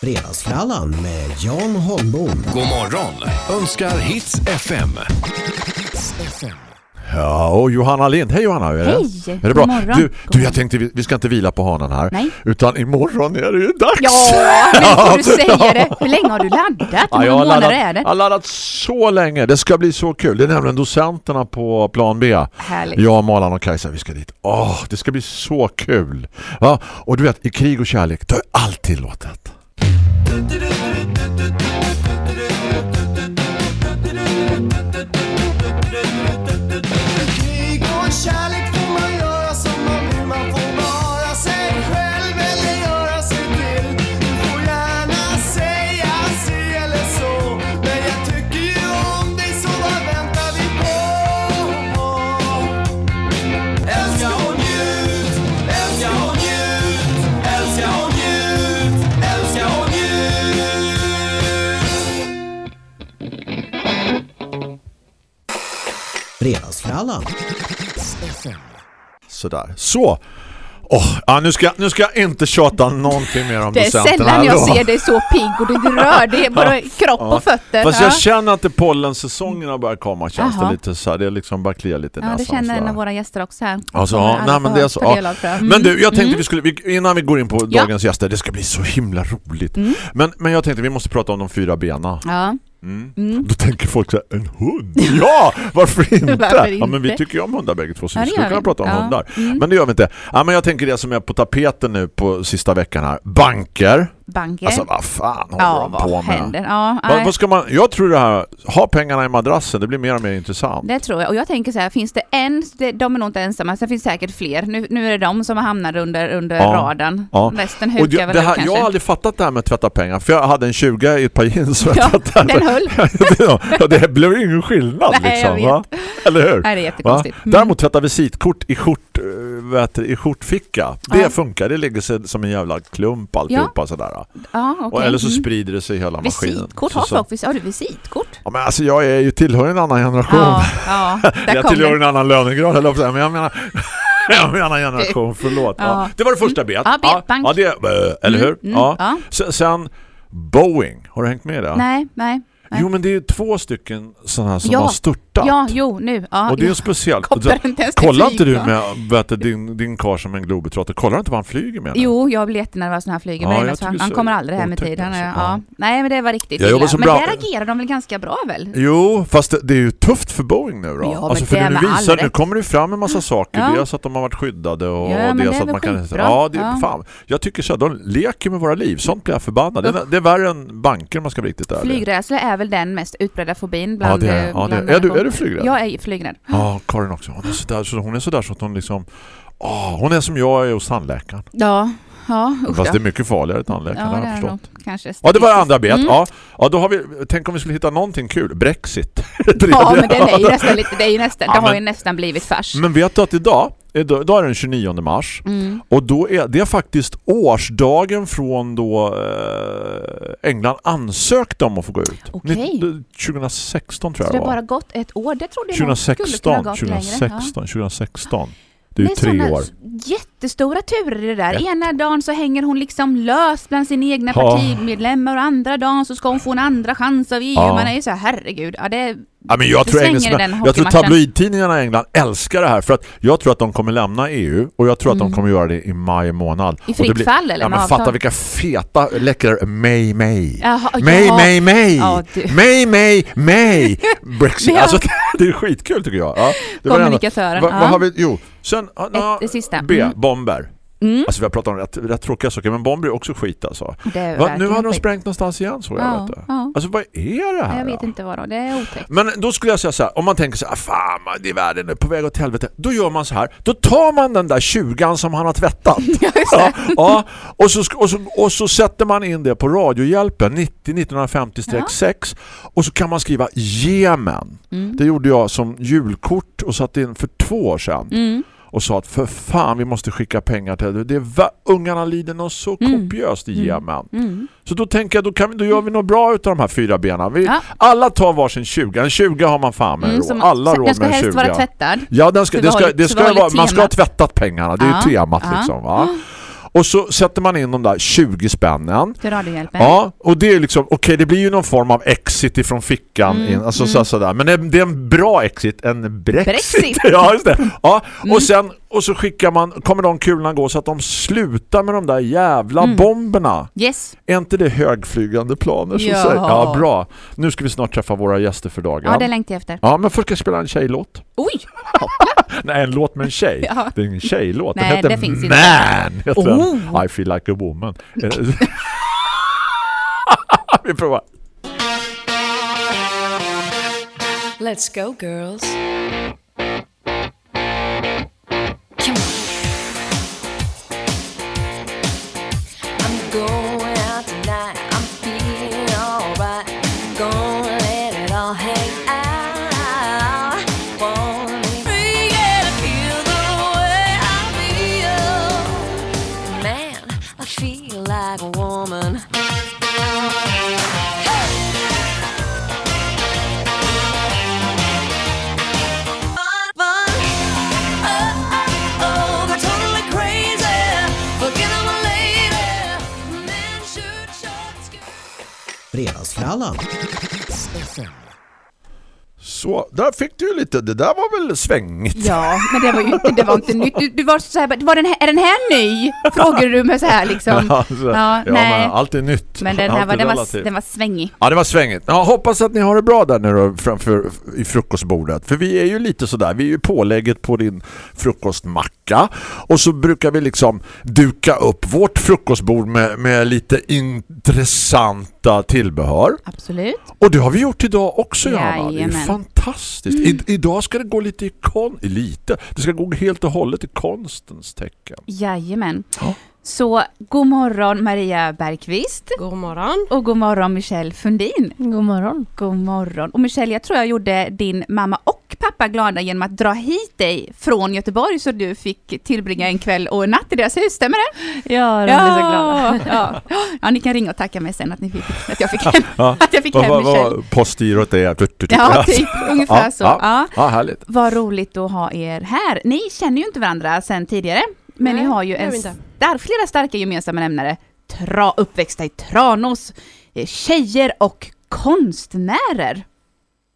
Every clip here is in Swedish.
Fredagsfrallan med Jan Holmbom. God morgon önskar Hits FM. Hits FM. Ja, och Johanna Lind. Hej Johanna, hur är det? Hej, Är det bra? morgon. Du, du, jag tänkte vi, vi ska inte vila på hanen här. Nej. Utan imorgon är det ju dags. Ja, nu får du säga det. Hur länge har du laddat? Ja, Hur jag många har laddat, är det? jag har laddat så länge. Det ska bli så kul. Det är nämligen docenterna på plan B. Härligt. Jag, Malan och Kajsa, vi ska dit. Åh, det ska bli så kul. Ja, och du vet, i krig och kärlek, då är allt tillåtet. Krig Fredagsfrallan. Sådär. Så. Åh, ja, nu, ska, nu ska jag inte tjata någonting mer om Det är docenterna. sällan jag Då. ser dig så pigg och du rör det är både kropp och fötter. Fast ja. jag känner att det pollensäsongerna börjar komma känns Jaha. det lite så här, det är liksom bara kliar lite i ja, det näsan känner en av våra gäster också här. Alltså, ja, nej, men det är så, ja. Mm. Men du, jag tänkte Mm. vi skulle, innan vi går in på Ja. Mm. dagens gäster, det ska bli så himla roligt. Men, men jag tänkte vi måste prata om de fyra bena. Ja. Mm. Mm. Då tänker folk så här, en hund? Ja, varför inte? Varför Ja, men vi inte? tycker ju om hundar bägge två, så Ja, vi skulle kunna vi. prata om Ja. hundar. Mm. Men det gör vi inte. Ja, men jag tänker det som är på tapeten nu på sista veckan här. Banker. Banker. Alltså vad fan håller ja, de på vad med? händer? Ja, Vad, vad ska man, jag tror det här, ha pengarna i madrassen, det blir mer och mer intressant. Det tror jag. Och jag tänker så här, finns det en, de är nog inte ensamma, sen finns det säkert fler. Nu, nu är det de som hamnar under, under Ja. radarn. Ja. Resten Och hukar väl det här, kanske. jag har aldrig fattat det här med att tvätta pengar, för jag hade en 20 i ett par jeans Ja, den höll. ja, det blev ingen skillnad Nej, liksom, va? Eller hur? Nej, det är jättekonstigt. Mm. Däremot tvätta visitkort i, skjort, eh, i skjortficka. Det Ja. funkar, det ligger sig som en jävla klump alltihopa sådär. Ja, okej. Och, eller så Mm. sprider det sig hela maskinen. Visitkort, har folk Har du visitkort? Ja, men alltså jag är ju tillhör en annan generation. Ja, ja. Där jag tillhör en annan lönegrad, säga, men jag menar jag menar generation, förlåt. Ja. Ja. Det var det första bet. Ja, bet, bank. ja, det, eh, eller hur? Mm, mm, ja. ja. Sen, Boeing, har du hängt med det? Nej, nej. nej. Jo, men det är ju två stycken sådana här som Ja. har störtat. Ja, jo, nu. Ja, och det är ja. ju speciellt. Kopplar inte Kollar inte du med vet du, din, din kar som en globetrotter? Kollar inte vad han flyger med? Jo, jag blir jättenervös när han flyger Ja, med jag det, så han, han kommer aldrig hem i tid. Han alltså. ja. Ja. Nej, men det var riktigt Jag jobbar illa. som Men bra- där agerar de väl ganska bra väl? Jo, fast det, det är ju tufft för Boeing nu då. Ja, alltså för det nu med visar, nu kommer det fram en massa saker. Ja. Dels att de har varit skyddade och Ja, det dels är att man kan... Ja, det är Ja. fan. Jag tycker så här, de leker med våra liv. Sånt blir jag förbannad. Det är, det är värre än banker om man ska vara riktigt ärlig. Flygrädsla är väl den mest utbredda fobin Ja, bland... det är, eh, ja, det du, är du flygrädd? Jag är flygrädd. Ja, Karin också. Hon är sådär så, hon är sådär så att hon liksom... Åh, hon är som jag är hos tandläkaren. Ja, ja usch Fast det är mycket farligare tandläkaren, Ja, har det jag förstått. kanske Ja, det var det andra bet. Mm. Ja. ja, då har vi... Tänk om vi skulle hitta någonting kul. Brexit. Ja, men den är ju nästan lite... Det, är ju nästan, Ja, det har men- ju nästan blivit fars. Men vet du att idag, idag idag är det den 29 mars Mm. och då är det är faktiskt årsdagen från då eh, England ansökte om att få gå ut. Nitt- 2016 tror Så jag det det har bara gått ett år. Det trodde jag nog skulle 2016, kunna gått längre. 2016, 2016. Det Ja. är ju tre år. jättestora turer det där. Jätte- Ena dagen så hänger hon liksom lös bland sina egna Ja. partimedlemmar och andra dagen så ska hon få en andra chans av EU. Ja. Man är ju så här, herregud. Ja, det, Ja, men jag tror, engelsmän, jag tror tabloidtidningarna i England älskar det här för att jag tror att de kommer lämna EU och jag tror att de Mm. kommer göra det i maj månad. I fritt blir- fall eller Ja, men fatta vilka feta läckra May May. Jaha, May, ja. May, May! Ja. May, May, May! Brexit. Alltså, det är skitkul tycker jag. Ja. Kommunikatören. Va, ja. vad har vi? Jo, sen... Ett, det sista. B, Mm. bomber. Mm. Alltså vi har pratat om rätt, rätt tråkiga saker, men bomber är också skit alltså. Va, nu har de sprängt någonstans igen så jag Ja, vet det. ja. Alltså vad är det här? Jag vet då? inte vad då. Det är otäckt. Men då skulle jag säga så här, om man tänker så här, fan man, det är världen är på väg åt helvete. Då gör man så här, då tar man den där 20 som han har tvättat. ja, ja, och, så, och, så, och så sätter man in det på radiohjälpen 90 1950-6 och så kan man skriva Jemen. Mm. Det gjorde jag som julkort och satte in för två år sedan. Mm. Och sa att för fan vi måste skicka pengar till det. det är va- ungarna lider något så Mm. kopiöst i Mm. Jemen. Mm. Så då tänker jag, då, kan vi, då gör vi något bra utav de här fyra benen. Vi, Ja. Alla tar varsin 20. En 20 har man fan med Mm, råd. Alla råd Den ska med en helst 20. vara tvättad. Ja, den ska, det ska, det ska förvanligt vara, man ska ha tvättat pengarna. Det är ju temat liksom. Va? Och så sätter man in de där 20 spännen. Till Radiohjälpen. Ja, och det är liksom, okej det blir ju någon form av exit ifrån fickan. Mm, in, alltså så, sådär. Men det är, det är en bra exit, en brexit. Brexit. ja, just det. Ja, Mm. och sen och så skickar man, kommer de kulorna gå så att de slutar med de där jävla Mm. bomberna. Yes. Är inte det högflygande planer? Så Ja. säger, ja, bra. Nu ska vi snart träffa våra gäster för dagen. Ja, det längtar jag efter. Ja, men först ska jag spela en tjejlåt. Oj! Nej, en låt med en tjej. Ja. Det är ingen tjejlåt. Den Nej, heter det finns inte. Man. Heter Oh. I feel like a woman. vi provar. Let's go, girls. Fredagsfrallan. Så, där fick du lite. Det där var väl svängigt. Ja, men det var ju inte, det var inte nytt. Du, du var så här, var den här, är den här ny? Frågade du mig så här liksom. Ja, så- Ja, ja, nej. men allt är nytt. Men den här är var, den var, den var svängig. Ja, det var svängigt. Ja, hoppas att ni har det bra där nere framför i frukostbordet. För vi är ju lite sådär, vi är ju pålägget på din frukostmacka. Och så brukar vi liksom duka upp vårt frukostbord med, med lite intressanta tillbehör. Absolut. Och det har vi gjort idag också, Johanna. Det är Jajamän. Mm. fantastiskt. I, idag ska det gå lite i kon... Lite. Det ska gå helt och hållet i konstens tecken. Jajamän. Ja. Så god morgon Maria Bergqvist. God morgon. Och god morgon Michelle Fundin. God morgon. God morgon. Och Michelle, jag tror jag gjorde din mamma och pappa glada genom att dra hit dig från Göteborg så du fick tillbringa en kväll och en natt i deras hus, stämmer det? Ja, de blir så glada. Ja. ja, ni kan ringa och tacka mig sen att, ni fick, att jag fick hem, Ja. att jag fick Vad hem vad- Michelle. vad postgirot är? Ja, typ ungefär Ja, så. ja. Ja. Ja, härligt. Vad roligt att ha er här. Ni känner ju inte varandra sedan tidigare, men Nej, ni har ju en inte hittar flera starka gemensamma nämnare. Tra, uppväxta i Tranås, eh, tjejer och konstnärer.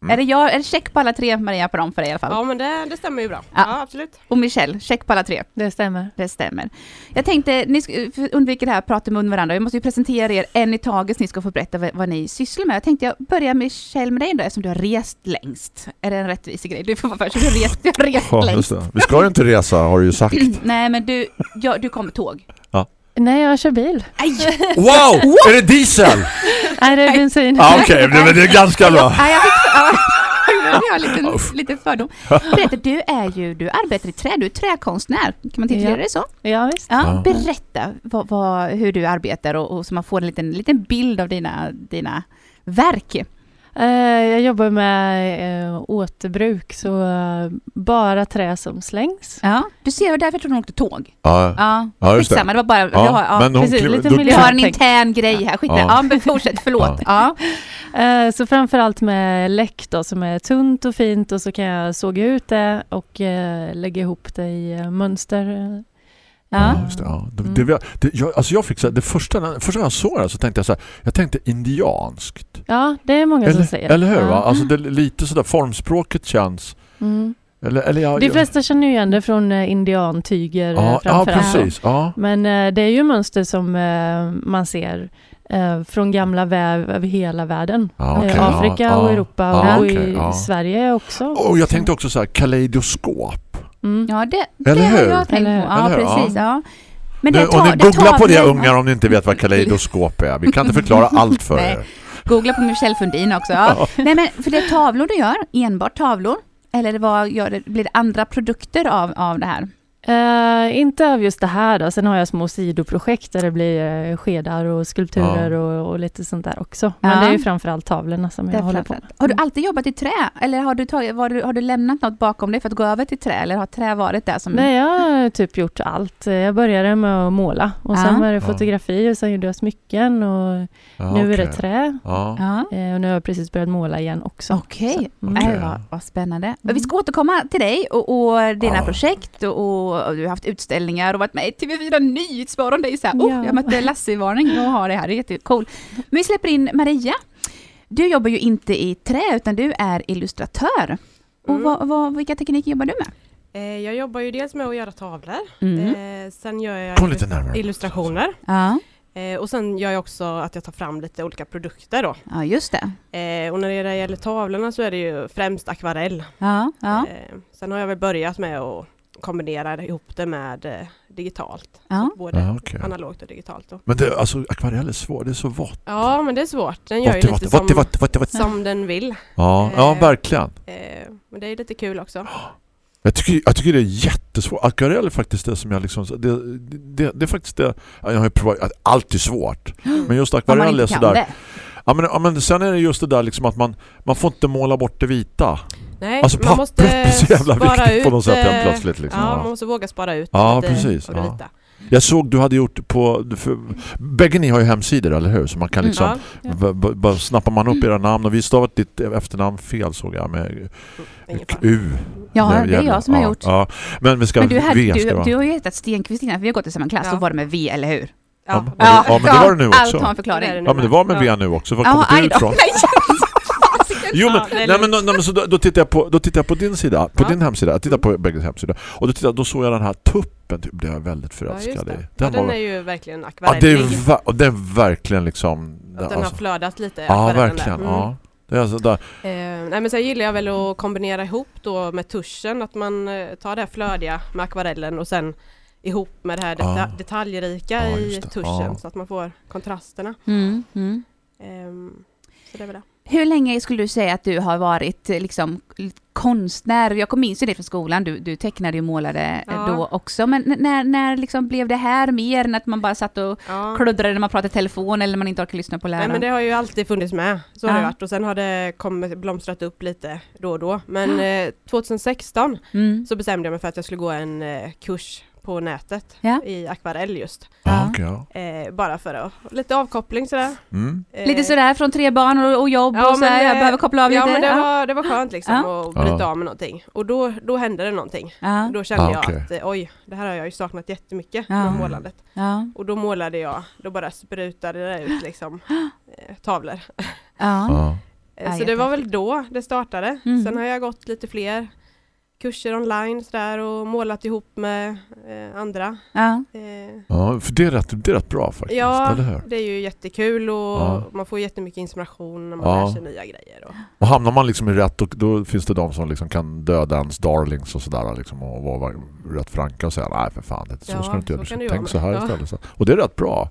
Mm. Är det jag, är det check på alla tre Maria på dem för dig i alla fall? Ja, men det, det stämmer ju bra. Ja. Ja, absolut. Och Michelle, check på alla tre. Det stämmer. Det stämmer. Jag tänkte, ni att undvika det här prata med varandra, jag måste ju presentera er en i taget, så ni ska få berätta vad, vad ni sysslar med. Jag tänkte jag börjar Michelle med dig då, eftersom du har rest längst. Är det en rättvis grej? Du får vara först, du har rest, du har rest Ja, längst. Vi ska ju inte resa har du ju sagt. Nej men du, ja, du kommer tåg. Nej, jag kör bil. Aj! Wow! Är det diesel? Nej, det är bensin. Ja, Okej, det, det är ganska bra. Ja, jag fick, ja, jag har lite, lite fördom. Berätta, du är ju, du arbetar i trä, du är träkonstnär. Kan man titulera Ja. det så? Ja, visst. Ja, Ja. berätta vad, vad, hur du arbetar och, och så man får en liten, liten bild av dina, dina verk. Eh, Jag jobbar med eh, återbruk, så eh, bara trä som slängs. Ja, du ser, det var därför jag trodde hon åkte tåg. Ja, Ja, Ja, just det. skitsamma, det var bara... Ja, vi har, ja, men precis, kliver- lite miljö. vi har en intern grej här, skit Ja. ja. ja, men fortsätt, förlåt. Ja. Eh, Så framförallt med läck då, som är tunt och fint och så kan jag såga ut det och lägga ihop det i mönster. Ja. Just det, ja. Det, Mm. det, var- det, jag, alltså jag fick så här, det första, första jag såg det så tänkte jag så här, jag tänkte indianskt. Ja, det är många som Eller, säger. eller hur? Ja. Va? Alltså det, lite sådär, formspråket känns... Mm. Eller, eller jag, De flesta känner ju igen det från eh, indiantyger eh, ja, ja, framförallt. precis. Ja. Men eh, det är ju mönster som eh, man ser eh, från gamla väv över hela världen. Ja, eh, ja, Afrika ja, och Europa ja, och okej, i ja. Sverige också. Och jag tänkte också så här, kaleidoskop. Mm. Ja, det, det Eller har hur? jag tänkt Eller på. Ja, Eller precis. Ja. Men Nu, det och ni det googlar tar på det ungar om ni inte vet vad kaleidoskop är. Vi kan inte förklara allt för er. Googla på Michelle Fundin också. Ja. Nej, men för det är tavlor du gör, enbart tavlor? Eller vad gör det, blir det andra produkter av, av det här? Eh, inte av just det här då. Sen har jag små sidoprojekt där det blir eh, skedar och skulpturer och, och lite sånt där också. Men Ja. det är ju framförallt tavlorna som jag håller på med. Har du alltid jobbat i trä? Eller har du, tagit, var du, har du lämnat något bakom dig för att gå över till trä? Eller har trä varit det som... Nej, jag har typ gjort allt. Jag började med att måla och sen Ja. var det Ja. fotografi och sen gjorde jag smycken och Ja, nu är det trä. Ja. Ja. Eh, Och nu har jag precis börjat måla igen också. Okej, Så, mm. Nej, Okej. vad, vad spännande. Men Vi ska återkomma till dig och, och dina Ja. projekt och, och du har haft utställningar och varit med i TV4 Nyhetsmorgon. Det är så här, oh, Ja. jag mötte Lassie-varning och har det här, det är jättecool. Men vi släpper in Maria. Du jobbar ju inte i trä utan du är illustratör. Och Mm. vad, vad, vilka tekniker jobbar du med? Eh, Jag jobbar ju dels med att göra tavlor. Mm. Eh, sen gör jag illustrationer. Ja, Eh, och sen gör jag också att jag tar fram lite olika produkter då. ja just det. Eh, och när det gäller tavlorna så är det ju främst akvarell. Ja, ja, Eh, sen har jag väl börjat med att kombinera ihop det med eh, digitalt. ja. Både Ja, okej. analogt och digitalt. Då. Men det, alltså, akvarell är svårt, det är så vått. Ja, men det är svårt. Den gör ju Vått, lite som, vått. som den vill. Ja, ja, Eh. verkligen. Eh, men det är lite kul också. Jag tycker, jag tycker det är jättesvårt. Akvarell är faktiskt det som jag liksom... Det, det, det är faktiskt det... ja, Jag har ju provat... att Allt är svårt. Men just akvarell är sådär... det. Ja men, ja, men sen är det just det där liksom att man, man får inte måla bort det vita. Nej, Alltså man måste är så jävla spara viktigt på ut, något sätt eh, helt plötsligt. Liksom. Ja, Ja. man måste våga spara ut Ja, lite precis, av det ja. vita. Jag såg du hade gjort på... För, bägge ni har ju hemsidor, eller hur? Så man kan Mm. liksom... Ja, b- b- b- snappar man upp era namn och vi stavat ditt efternamn fel såg jag med fara. U. Ja, det är jag som har ja, gjort. Ja. Men vi ska Men du, hade, V ska du, du har ju hetat Stenqvist innan, för vi har gått i samma klass, Ja. då var det med V, eller hur? Ja, men- Ja, ja, men det var det nu Allt också. har en förklaring. Ja men det var med Ja. V nu också. Var Ja, kommer aj det då. ifrån? Jo men, Ja, nej, men, nej, men så då, då tittar jag på då tittar jag på din sida, på Ja. din hemsida. Jag tittar på bägge hemsidor. Och då tittar då såg jag den här tuppen typ blev jag väldigt Ja, förälskad det. i. Den, Den ja, den var är ju verkligen Ja, det är, akvarellig. det är verkligen liksom att den alltså, har flödat lite. Ja, verkligen. Mm. Ja. Det är alltså där. Eh, nej men sen gillar jag väl att kombinera ihop då med tuschen, att man eh, tar det här flödiga med akvarellen och sen ihop med det här deta- Ja. detaljrika Ja, i det. tuschen Ja. så att man får kontrasterna. Mm, mm. Ehm, så det är väl det. Hur länge skulle du säga att du har varit eh, liksom konstnär? Jag minns ju det från skolan, du, du tecknade och målade eh, Ja. då också. Men när, när liksom blev det här mer än att man bara satt och Ja. kluddrade när man pratade telefon eller man inte orkade lyssna på Nej läraren? men det har ju alltid funnits med, så har Ja. det varit och sen har det kommit, blomstrat upp lite då och då. Men eh, 2016 Mm. så bestämde jag mig för att jag skulle gå en eh, kurs på nätet Ja. i akvarell just. Ja, Ja. ja. Eh, bara för att, lite avkoppling sådär. Mm. Eh, Lite sådär från tre barn och, och jobb Ja, och så här, men, jag eh, behöver koppla av Ja lite. men det ja. var, det var skönt liksom Ja. att bryta Ja. av med någonting. Och då, då hände det någonting. Ja. Då kände Ja, jag okej. att eh, oj, det här har jag ju saknat jättemycket Ja. med målandet. Ja. Och då målade jag, då bara sprutade det ut liksom eh, tavlor. Ja. Ja. Eh, Ja, så det var väl då det startade. Mm. Sen har jag gått lite fler kurser online sådär och målat ihop med eh, andra. Ja. Eh, ja, för det är, rätt, det är rätt bra faktiskt, ja, det är ju jättekul och Ja. man får jättemycket inspiration när man Ja. lär sig nya grejer. Och, Och hamnar man liksom i rätt och då finns det de som liksom kan döda ens darlings och sådär liksom, och vara rätt franka och säga nej för fan, det, så Ja, ska du inte göra. ju Tänk vara så här. Ja. istället. Så. Och det är rätt bra.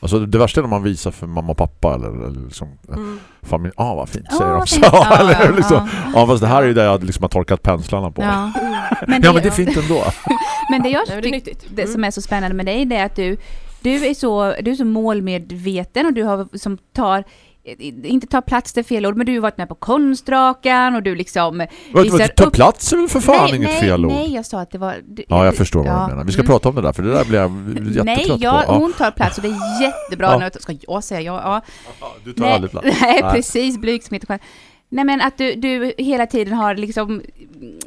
Alltså, det värsta är när man visar för mamma och pappa eller, eller liksom, mm. Familj. Ja, ah, vad fint Åh, säger de. vad Så, fint. Ja, eller hur? ja, liksom. ja. Ja, fast det här är ju det jag liksom har torkat penslarna på. Ja. Ja, Men men, det, det är fint ändå. men det jag men det tycker det Mm. som är så spännande med dig det är att du, du är så, du är så målmedveten och du har som tar inte tar plats det är fel ord, men du har varit med på konstdrakan och du liksom Vad- visar vad- Ta upp- plats är väl för fan nej, inget nej, fel ord? Nej, jag sa att det var... Du, Ja, jag förstår vad ja. du menar. Vi ska Mm. prata om det där, för det där blir jag jättetrött Nej, på. jag, Ja. hon tar plats och det är jättebra. Ja. Nu ska jag säga ja. ja. Du tar Nej, aldrig plats. nej, Nej. precis. Blygsamhet och. Nej, men att du, du hela tiden har liksom mm,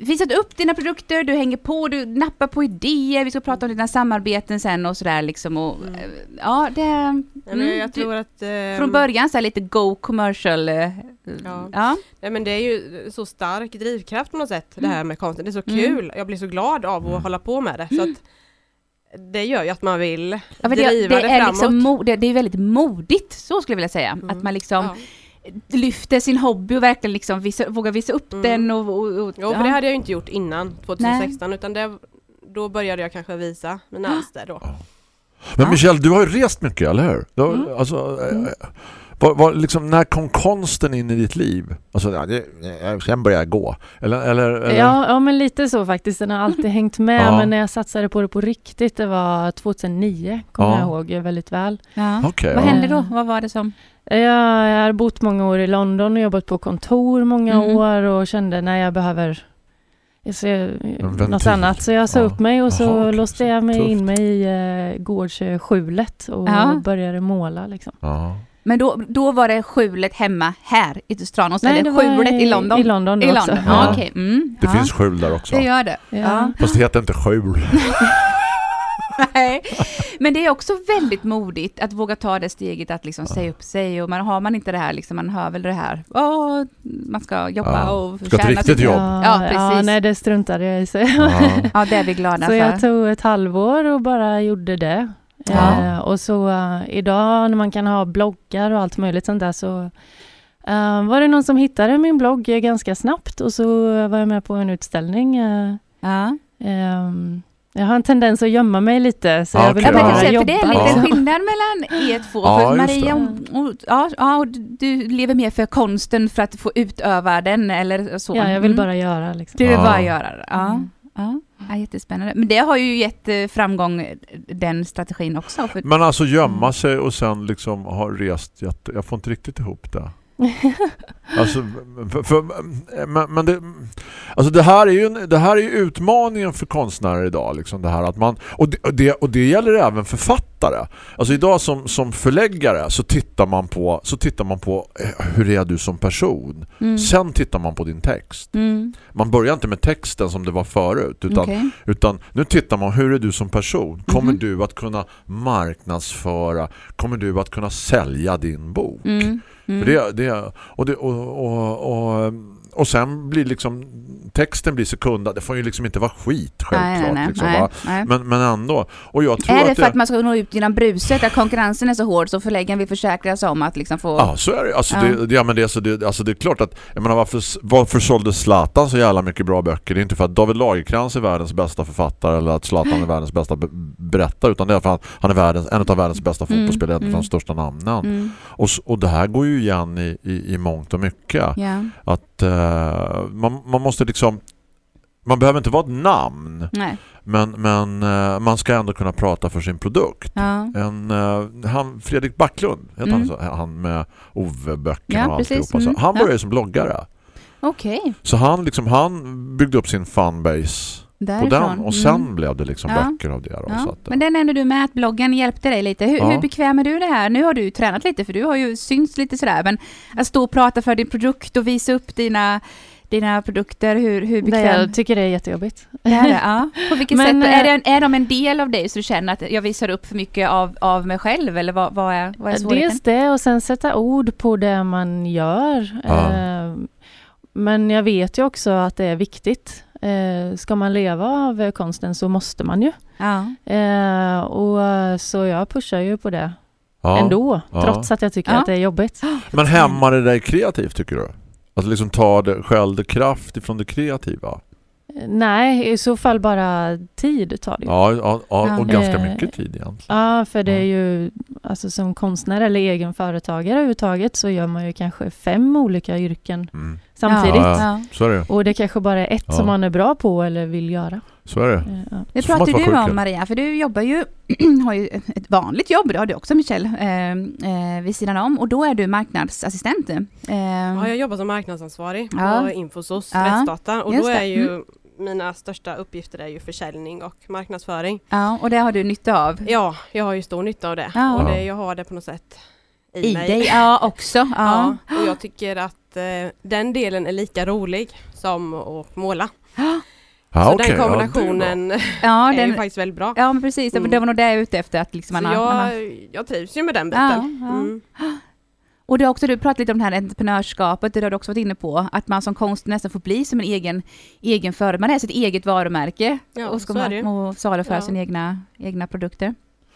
visat upp dina produkter, du hänger på, du nappar på idéer, vi ska prata om dina samarbeten sen och sådär liksom. Och, Mm. eh, Ja, det... Mm, jag du- tror att... ehm, Från början så här lite go commercial. eh, Ja. ja. Nej, men det är ju så stark drivkraft på något sätt det här med konsten. Det är så Mm. kul. Jag blir så glad av att hålla på med det. Så att det gör ju att man vill Ja, men det, driva det, det, är framåt. liksom det, det är väldigt modigt, så skulle jag vilja säga. Mm. Att man liksom Ja. Lyfter sin hobby och verkligen liksom visa, vågar visa upp Mm. den. Och, och, och, Jo, för det hade jag ju inte gjort innan 2016 utan det, då började jag kanske visa mina alster då. Men Ja. Michelle, du har ju rest mycket, eller hur? Du har, Mm. alltså, eh, vad, vad, liksom, när kom konsten in i ditt liv? Alltså, ja, det, eh, sen började jag gå. Eller, eller, eller? Ja, ja, men lite så faktiskt. Den har alltid hängt med. Ja. Men när jag satsade på det på riktigt, det var 2009, kommer Ja. jag ihåg väldigt väl. Ja. Okej, Vad ja. hände då? Vad var det som... Jag, jag har bott många år i London och jobbat på kontor många Mm. år och kände när jag behöver jag ser, ventil. något annat. Så jag sa Ja. upp mig och så okej, låste jag mig tufft. in mig i eh, gårdsskjulet och Ja. började måla. Liksom. Ja. Men då, då var det skjulet hemma här i Tranås, Nej, eller det skjulet i, London? I London, I London, också. ja, Ja. okej. Mm, Det ja. finns skjul där också. Det gör det. Ja. Fast det heter inte skjul. Nej. Men det är också väldigt modigt att våga ta det steget att liksom säga upp sig och man har man inte det här liksom, man hör väl det här, åh, man ska jobba Ja. och Ska ett tjäna riktigt sitt- jobb. Ja, precis. Ja, nej, det struntade jag i. Så, Ja. Ja, det är vi glada så för. jag tog ett halvår och bara gjorde det. Ja. Eh, och så eh, idag när man kan ha bloggar och allt möjligt sånt där så eh, var det någon som hittade min blogg ganska snabbt och så var jag med på en utställning. eh, Ja. ehm, jag har en tendens att gömma mig lite så Ja, jag vill bara säga, jobba. för det är lite Ja. skillnad mellan er två. Ja, för Maria, och, och, ja, ja, och du lever mer för konsten för att få utöva den eller så. Ja, jag vill Mm. bara göra liksom. Du vill Ja. bara göra det. Ja. Mm. Ja. Ja, jättespännande. Men det har ju gett eh, framgång, eh, den strategin också. För, Men alltså gömma Mm. sig och sen liksom ha rest jätte... Jag får inte riktigt ihop det. Alltså, för, för, men, men det, alltså det här är ju en, det här är utmaningen för konstnärer idag liksom det här att man och det, och det, och det gäller även författare. Alltså idag som, som förläggare så tittar man på så tittar man på eh, hur är du som person. mm. Sen tittar man på din text. Mm. Man börjar inte med texten som det var förut utan Okej. utan nu tittar man, hur är du som person? Kommer Mhm. du att kunna marknadsföra? Kommer du att kunna sälja din bok? Mm. För det, det, och, det, och, och, och, och sen blir liksom texten blir sekunda. Det får ju liksom inte vara skit självklart. nej, nej, liksom, nej, nej. Men, men ändå. Och jag tror Är det att för att man ska nå ut genom bruset, att konkurrensen är så hård så förläggaren vill försäkra sig om att liksom få... Ja, så är det. Alltså, Ja. det, det, ja, men det, är så det, alltså det är klart att jag menar, varför, varför sålde Zlatan så jävla mycket bra böcker? Det är inte för att David Lagercrantz är världens bästa författare eller att Zlatan är världens bästa be- berättare utan det är för att han är världens, en av världens bästa Mm, fotbollsspelare, en av mm. de största namnen. Mm. Och, och det här går ju igen i, i, i mångt och mycket. Ja. Att eh, man, man måste liksom man behöver inte vara ett namn Nej. men, men eh, man ska ändå kunna prata för sin produkt. Ja. En, eh, han, Fredrik Backlund heter Mm. han, han med Ove-böckerna Ja, och alltihopa. Mm. Så han Ja. började som bloggare. Okej, Så han, liksom, han byggde upp sin fanbase därifrån. den och sen Mm. blev det liksom Ja. böcker av det. Då, Ja. så att, Men den nämnde du med att bloggen hjälpte dig lite. Hur, Ja. hur bekväm är du det här? Nu har du tränat lite för du har ju synts lite sådär. Men att stå och prata för din produkt och visa upp dina, dina produkter, hur, hur bekväm jag tycker det är jättejobbigt. det är det? Ja. På vilket Men, sätt? Är, eh, det, är de en del av dig så du känner att jag visar upp för mycket av, av mig själv? Eller vad, vad är, vad är svårigheten? Dels det och sen sätta ord på det man gör. Ja. Eh, Men jag vet ju också att det är viktigt. Eh, Ska man leva av eh, konsten så måste man ju. Ja. Eh, Och så jag pushar ju på det ja. ändå, Ja. trots att jag tycker Ja. att det är jobbigt. Men hämmar det dig kreativt tycker du? Att liksom ta det, själv det kraft ifrån det kreativa? Nej, i så fall bara tid tar det. Ja, ja, ja och Ja. ganska Eh, mycket tid egentligen. Ja, för det är ju, alltså som konstnär eller egen företagare överhuvudtaget så gör man ju kanske fem olika yrken Mm. Samtidigt. Ja, Ja. Så är det. Och det kanske bara är ett Ja. som man är bra på eller vill göra. Så är det. Eh, Ja. Det pratar du om. Maria, för du jobbar ju, har ju ett vanligt jobb, det har du också Michelle, eh, eh, vid sidan om. Och då är du marknadsassistent. Eh, Ja, jag jobbar som marknadsansvarig Ja. på Infosos Ja, rättsdata och just då det. är ju mina största uppgifter är ju försäljning och marknadsföring. ja, och det har du nytta av. Ja, jag har ju stor nytta av det Ja. och det, jag har det på något sätt i, I mig. dig, ja också. Ja. Ja, och jag tycker att eh, den delen är lika rolig som att måla. Ja, så okej. den Ja, kombinationen Ja, är ju den, faktiskt väldigt bra. ja men precis, Mm. det var nog det jag är ute efter. Att liksom så man har, man har, jag, jag trivs ju med den Ja, biten. ja. Mm. och det har också du pratat lite om det här entreprenörskapet, det har du också varit inne på, att man som konstnär nästan får bli som en egen, egen företag, man är sitt eget varumärke Ja, och ska man och saluföra Ja. sina egna, egna produkter.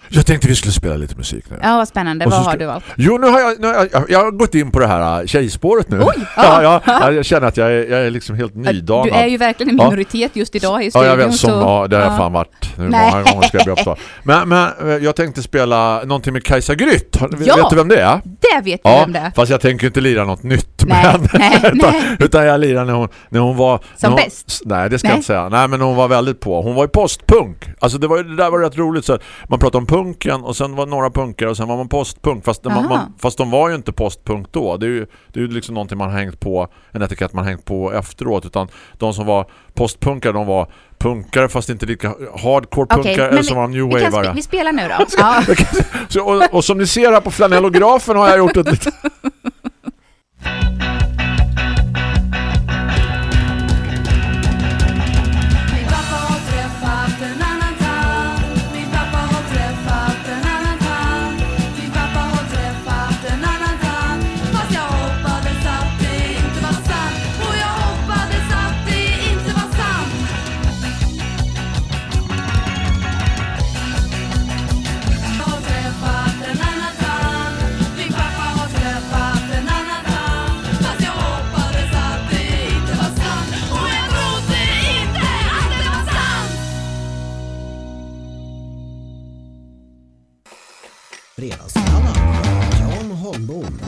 Jag tänkte vi skulle spela lite musik nu. Ja, vad spännande. Vad har du valt? Jo, nu har jag, nu har jag, jag har gått in på det här äh, tjejspåret nu. Oj! ja, ja, ja, jag känner att jag är, jag är liksom helt nydanad. Du är ju verkligen en Ja. minoritet just idag i Ja, studion. jag vet. Som, så- ja, det har jag ja. fan varit nu Nej. många gånger ska jag be uppstå. Men, men eh, jag tänkte spela någonting med Kajsa Grytt. Ja. Vet du vem det är? Det vet jag Ja, vem det är. fast jag tänker inte lira något nytt Nej, med henne. nej, utan, nej. utan jag lirar när hon, när hon var... Som hon, bäst? Nej, det ska Nej. jag inte säga. Nej, men hon var väldigt på. Hon var ju postpunk. Alltså det, var, det där var rätt roligt. Så man pratade om punken och sen var några punkare och sen var man postpunk. Fast, man, man, fast de var ju inte postpunk då. Det är ju, det är ju liksom någonting man hängt på, en etikett man hängt på efteråt. Utan de som var postpunkare, de var punkare fast inte lika hardcore punkare men eller som var new wave spe- vi spelar nu då. Ja. Så, och, och som ni ser här på flanellografen har jag gjort ett litet...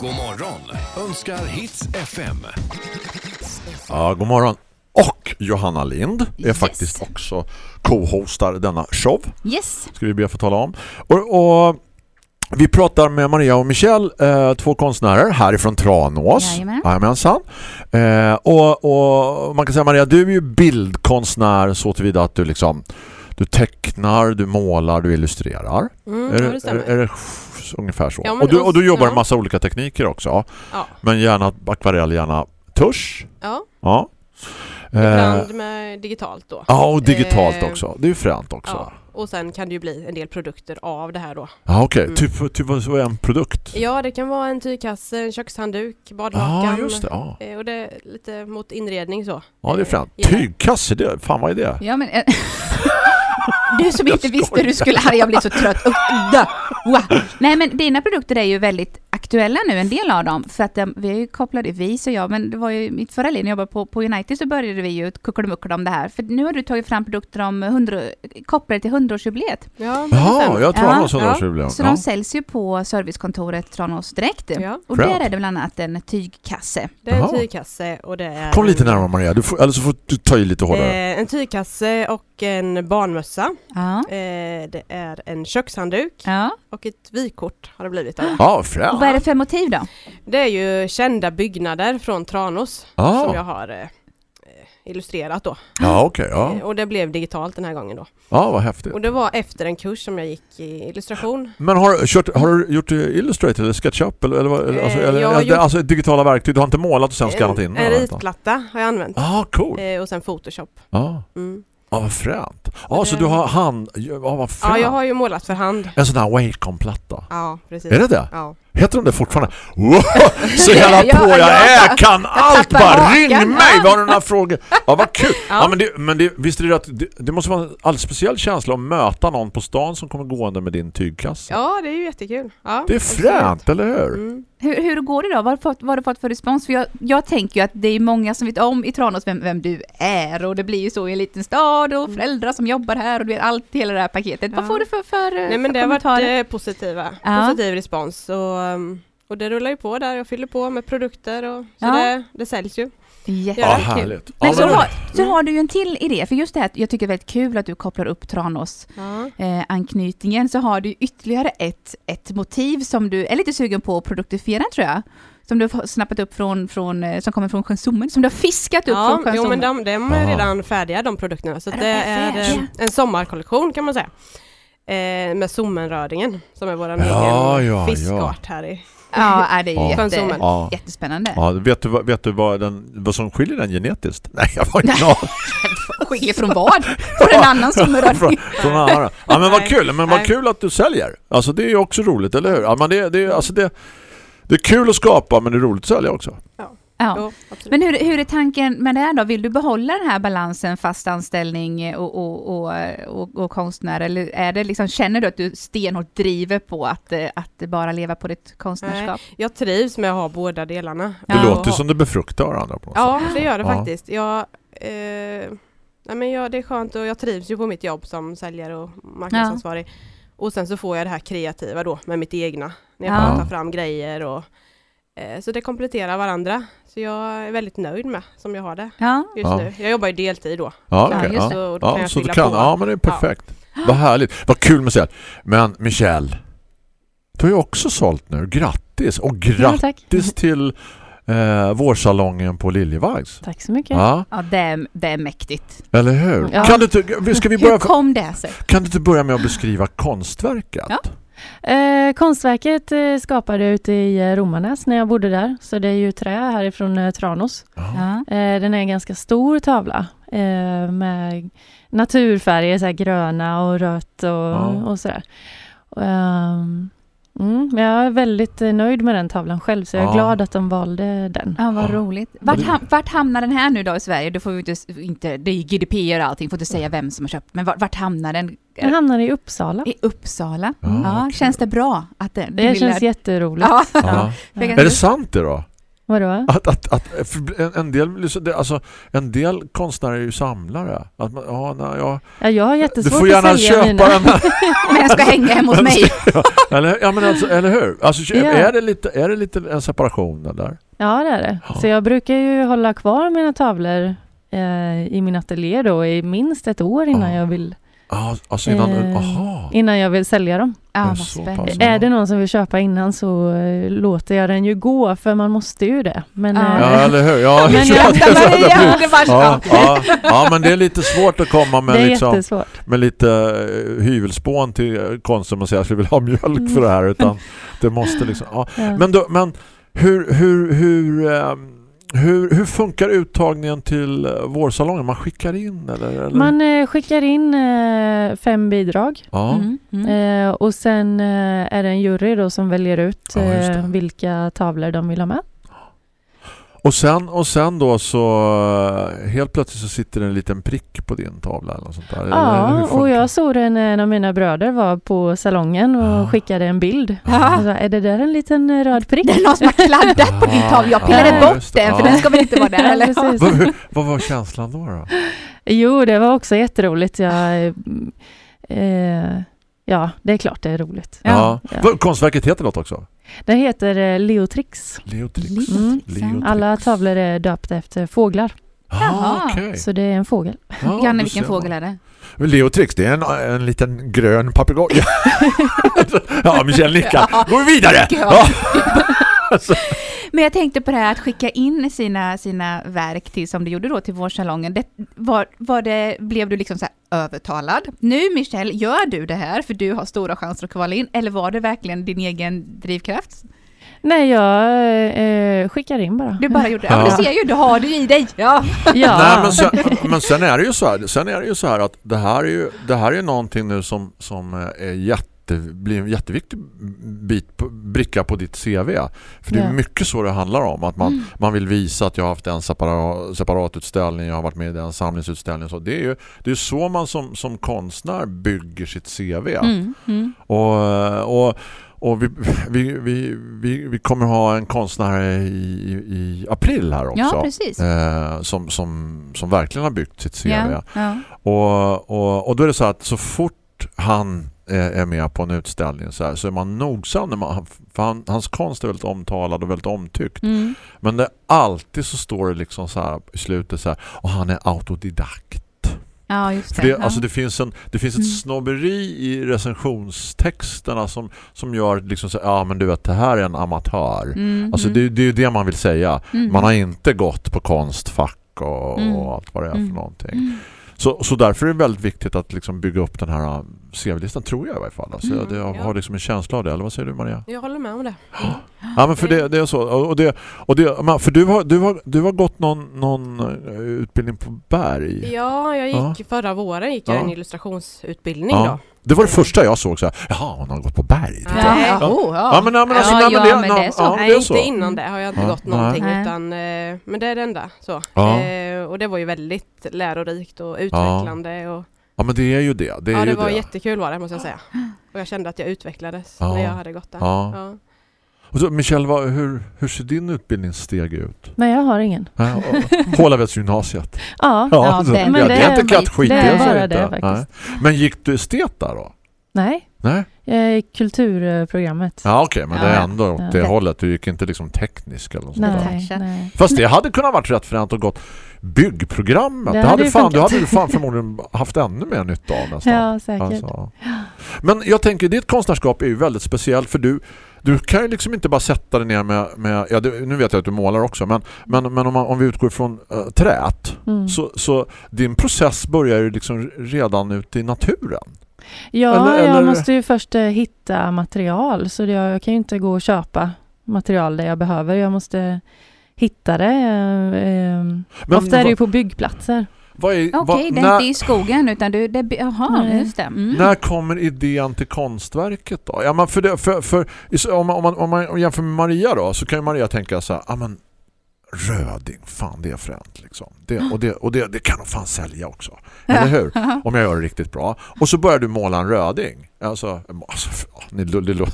God morgon önskar Hits FM. Ja, god morgon. Och Johanna Lind är Yes. faktiskt också co-hostar denna show. Yes. Ska vi be att få tala om. Och, och vi pratar med Maria och Michelle, eh, två konstnärer härifrån Tranås. Jajamän. Jajamensan. Eh, och, och man kan säga Maria, du är ju bildkonstnär så tillvida att du liksom du tecknar, du målar, du illustrerar. Mm, är, ja, det, är, är det ungefär så? Ja, och, du, och- du jobbar ja. med massa olika tekniker också. Ja. Men gärna akvarell, gärna tusch. Ja, Ja. Eh, ibland med digitalt då. ja, och digitalt Eh, också. Det är ju fränt också. Ja. Och sen kan det ju bli en del produkter av det här då. Ja, okej. Mm. Typ, typ vad är en produkt? Ja, det kan vara en tygkasse, en kökshandduk, Ja, badlakan. just det. Ja, Eh, Och det är lite mot inredning så. ja det är Eh, fränt. gillar. Tygkasse, det, fan vad är det? Ja, men, eh, du som inte visste hur du skulle... Här, jag blir så trött. Nej, men dina produkter är ju väldigt aktuella nu, en del av dem. För att vi är ju kopplade, vi så jag, men det var ju mitt förra liv när jag jobbade på, på United så började vi ju kuckelimuckla om det här. För nu har du tagit fram produkter om 100, kopplade till 100-årsjubileet. Ja, Jaha, jag tror Ja. det var sådana årsjubileum. Så Ja. de säljs ju på servicekontoret Tranås direkt. Ja. Och Fränt. där är det bland annat en tygkasse. Det är en tygkasse och det är... Kom lite närmare Maria, du får, eller så får du ta i lite hårdare. Eh, en tygkasse och en barnmössa. Ja. Eh, det är en kökshandduk ja. och ett vykort har det blivit. Ja, fränt. Vad är det för motiv då? Det är ju kända byggnader från Tranås Ah. som jag har eh, illustrerat då. Ja, okej. ja. Eh, Och det blev digitalt den här gången då. ja, vad häftigt. Och det var efter en kurs som jag gick i illustration. Men har, du kört, har du gjort eh, Illustrator eller SketchUp? Eller, eller, alltså, Eh, eller, jag har eller, gjort- alltså digitala verktyg? Du har inte målat och sen skannat in? en, ritplatta har jag använt. Ah, cool. Eh, och sen Photoshop. Ja, Mm. ah, vad fränt. Ja, så Det- du har hand... Ja, vad fränt. Ja, jag har ju målat för hand. En sån här Wacom-platta. Ja, precis. Är det det? Ja. Heter de det fortfarande? Wow, så jävla Ja, på jag ja, är! Kan allt! Bara hakan. ring mig! Vad har du några frågor? Ja, vad kul! Ja, Ja. men, det, men det, visst är det att det, det måste vara en alldeles speciell känsla att möta någon på stan som kommer gående med din tygkasse. ja, det är ju jättekul. Ja, Det är fränt, eller hur? Mm. Hur, hur går det då? Vad har, du fått, för respons? För jag, jag tänker ju att det är många som vet om i Tranås vem, vem du är och det blir ju så i en liten stad och föräldrar som jobbar här och du vet allt, hela det här paketet. Vad Ja. får du för, för Nej men för det har varit eh, positiva, Ja. positiv respons och, och det rullar ju på där, jag fyller på med produkter och så Ja. det, det säljs ju. Ja, Jätte- Ja, härligt. Ja, Men så, har, så har du ju en till idé, för just det här, jag tycker det är väldigt kul att du kopplar upp Tranås Ja. eh, så har du ytterligare ett, ett motiv som du är lite sugen på att produktifiera tror jag. Som du har snappat upp från, från eh, som kommer från sjön Sommen, som du har fiskat upp Ja, från sjön jo men de, de är Ja. redan färdiga de produkterna så Är att de det är en sommarkollektion kan man säga. Eh, med Sommenröringen som är våran Ja, egen ja, fiskart här i Ja, är det är Ja. jätte, Ja. jättespännande. Ja, vet du, vad- vet du vad, den, vad som skiljer den genetiskt? Nej, jag har inte Skiljer från vad? Från en annan från, sommarröring? från andra. Ja, men vad kul, men vad kul att du säljer. Alltså det är ju också roligt, eller hur? Ja, men det, det, alltså det, det är kul att skapa, men det är roligt att sälja också. Ja. Jo, absolut. Men hur, hur är tanken med det här då? Vill du behålla den här balansen fast anställning och, och, och, och, och konstnär? Eller är det liksom, känner du att du stenhårt driver på att, att bara leva på ditt konstnärskap? Jag trivs med att ha båda delarna. Det Ja. låter som det befruktar varandra på något Ja, sätt. det gör det Ja. faktiskt. Jag, eh, nej men jag, det är skönt och jag trivs ju på mitt jobb som säljare och marknadsansvarig. Och sen så får jag det här kreativa då med mitt egna. När jag Ja. får ta fram grejer och så det kompletterar varandra. Så jag är väldigt nöjd med som jag har det Ja, just Ja. nu. Jag jobbar ju deltid då. Ja, just ja. det. Så då Ja, kan jag så du kan, på. ja men det är perfekt. Vad härligt. Vad kul med sälj. Men Michelle, du har ju också sålt nu. Grattis! Och grattis till eh, vårsalongen på Liljevaggs. Tack så mycket. Ja, Ja, det är, det är mäktigt. eller hur? Ja. Kan, du ska vi Hur börja, kom det sig? kan du inte börja med att beskriva konstverket? Ja. Eh, konstverket eh, skapade jag ute i eh, Romarnäs när jag bodde där. Så det är ju trä härifrån eh, Tranås. Ja. Eh, den är en ganska stor tavla eh, med naturfärger, så gröna och rött och, Ja. och sådär. Och, ehm, mm, men jag är väldigt eh, nöjd med den tavlan själv så jag är Ja. glad att de valde den. Ja, vad Ja. roligt. Vart, det- ham- vart hamnar den här nu då i Sverige? Du får ju inte, inte det är GDPR och allting, får inte säga vem som har köpt. Men vart, vart hamnar den? Den hamnade i Uppsala. I Uppsala. Ja, Ja, känns det bra? Att den, Det din känns jätteroligt. Ja. Ja. Är det sant det då? Vadå? Att, att, att, en, del, liksom, alltså, en del konstnärer är ju samlare. Att man, ja, nej, ja. Ja, jag har Du jättesvårt får gärna att sälja köpa mina. den här. Men jag ska hänga hemma hos mig. eller, ja, men alltså, eller hur? Alltså, Ja. är, det lite, är det lite en separation eller? Ja, det är det. Ja. Så jag brukar ju hålla kvar mina tavlor eh, i min ateljé då i minst ett år innan, Ja. jag, vill, Ja, alltså innan, Eh, aha. innan jag vill sälja dem. Det är. Är det någon som vill köpa innan så eh, låter jag den ju gå, för man måste ju det. Men, Ja. eh, Ja, eller hur? Ja, Men det är så att det Ja, blir- det var ja, ja, ja, men det är lite svårt att komma med, liksom, med lite eh, hyvelspån till eh, konsten och säga att jag vilja ha mjölk för det här utan det måste liksom ja. Ja. men, då, men hur, hur, hur, ehm, hur, hur funkar uttagningen till eh, vårsalongen? Man skickar in eller? eller? Man eh, skickar in eh, fem bidrag ja. Mm, mm. eh, och sen eh, är det en jury då som väljer ut Ja, eh, vilka tavlor de vill ha med. Och, sen, och sen då så helt plötsligt så sitter det en liten prick på din tavla eller något sånt där. Ja, och jag såg den när en av mina bröder var på salongen och Ja. skickade en bild. Ja. Sa, är det där en liten eh, röd prick? Det är någon som har kladdat på din tavla. Jag pillade Ja, bort den, för Ja. den ska väl inte vara där? Eller? vad, vad var känslan då? då? Jo, det var också jätteroligt. Jag, eh, ja, det är klart det är roligt. Ja. Ja. Konstverket heter något också? Det heter eh, Leotrix. Leotrix. Mm. Leotrix. Alla tavlor är döpta efter fåglar, Jaha, Jaha. okej. så det är en fågel. Ja, Janne, vilken fågel är det? Leotrix, det är en, en liten grön papegoja. ja, Michel nickar. Gå vidare! Ja. Men jag tänkte på det här att skicka in sina, sina verk till, som du gjorde då till vårsalongen. Det, var, var det, blev du liksom så här övertalad? Nu Michelle, gör du det här för du har stora chanser att kvala in? Eller var det verkligen din egen drivkraft? Nej, jag eh, skickar in bara. Du bara gjorde det? Ja, men Ja. du ser ju, du har det i dig! Ja. Ja, Nej, men, sen, men sen är det ju så här, sen är det ju så här att det här är ju, det här är någonting nu som, som är jätte blir en jätteviktig bit på, bricka på ditt CV. För det är mycket så det handlar om. Att man, Mm. man vill visa att jag har haft en separat, separat utställning, jag har varit med i en samlingsutställning. Så det är ju det är så man som, som konstnär bygger sitt CV. Mm, mm. Och, och, och vi, vi, vi, vi, vi kommer ha en konstnär i, i, april här också. Ja, precis. eh, som, som, som verkligen har byggt sitt CV. Ja, ja. Och, och, och då är det så att så fort han är med på en utställning så, här, så är man nogsam när man, för han, hans konst är väldigt omtalad och väldigt omtyckt. Mm. Men det alltid så står det liksom så här i slutet så här och han är autodidakt. ja, just det. det, alltså det finns, en, det finns ett Mm. snobberi i recensionstexterna som, som gör liksom så ja men du vet det här är en amatör. Mm, Alltså mm, det, det är ju det man vill säga. mm. Man har inte gått på konstfack och, Mm. och allt vad det är för någonting. Mm. Så, så därför är det väldigt viktigt att liksom bygga upp den här CV-listan, tror jag i varje fall. Alltså Mm, jag, jag ja. har liksom en känsla av det. Eller vad säger du Maria? Jag håller med om det. Ja, men för det, det är så. Och det, och det, för du har, du har, du har gått någon, någon eh, utbildning på Berg. Ja, jag gick Ja. förra våren gick jag Ja. en illustrationsutbildning Ja. då. Det var det första jag såg så här. Jaha, hon har gått på Berg. Ja. Ja, Ja. oh, ja. Ja, men, ja, men, alltså, Ja, nej, men ja, det, men det är så. Ja, Nej, det är inte innan det har jag inte Ja, gått nej. någonting Nej. utan eh, men det är det enda så. Ja. Eh, och det var ju väldigt lärorikt och utvecklande och Ja, men det är ju det. Det är ja, det ju var det. jättekul var det måste jag säga. Och jag kände att jag utvecklades Ja. när jag hade gått där. Ja. Ja. Och så, Michelle, vad, hur, hur ser din utbildningssteg ut? Nej, jag har ingen. Ja, Hålavedsgymnasiet. Ja, Ja, så- det- ja, men det det är är inte kattskit. det är så bara inte. det faktiskt. Nej. Men gick du estet där då? nej. Nej? Jag är i kulturprogrammet. Ja, okej, men det är Ja. ändå åt Ja. det hållet. Du gick inte liksom teknisk eller något sånt där. Nej, Tack. nej. Fast det hade kunnat varit rätt fränt och gått byggprogrammet. Det Det hade hade fan, du hade fan förmodligen haft ännu mer nytta av nästan. Ja, säkert. Alltså. Men jag tänker, ditt konstnärskap är ju väldigt speciellt för du, du kan ju liksom inte bara sätta dig ner med, med ja, det, nu vet jag att du målar också, men, men, men om, man, om vi utgår från uh, trät Mm. så, så din process börjar ju liksom redan ute i naturen. Ja, Eller- eller- jag måste ju först eh, hitta material så det, jag kan ju inte gå och köpa material där jag behöver. Jag måste hitta det. eh, eh, Men Ofta är det ju på byggplatser. Okej, vad, det är inte i skogen utan du, det, Nej. just det. Mm. när kommer idén till konstverket då? Ja, men för det, för, för, om, man, om, man, om man jämför med Maria då så kan ju Maria tänka så här, ja men röding, fan det är fränt liksom. Det, och det, och det, det kan nog fan sälja också. Eller hur? Om jag gör det riktigt bra. Och så börjar du måla en röding. Alltså, alltså ni,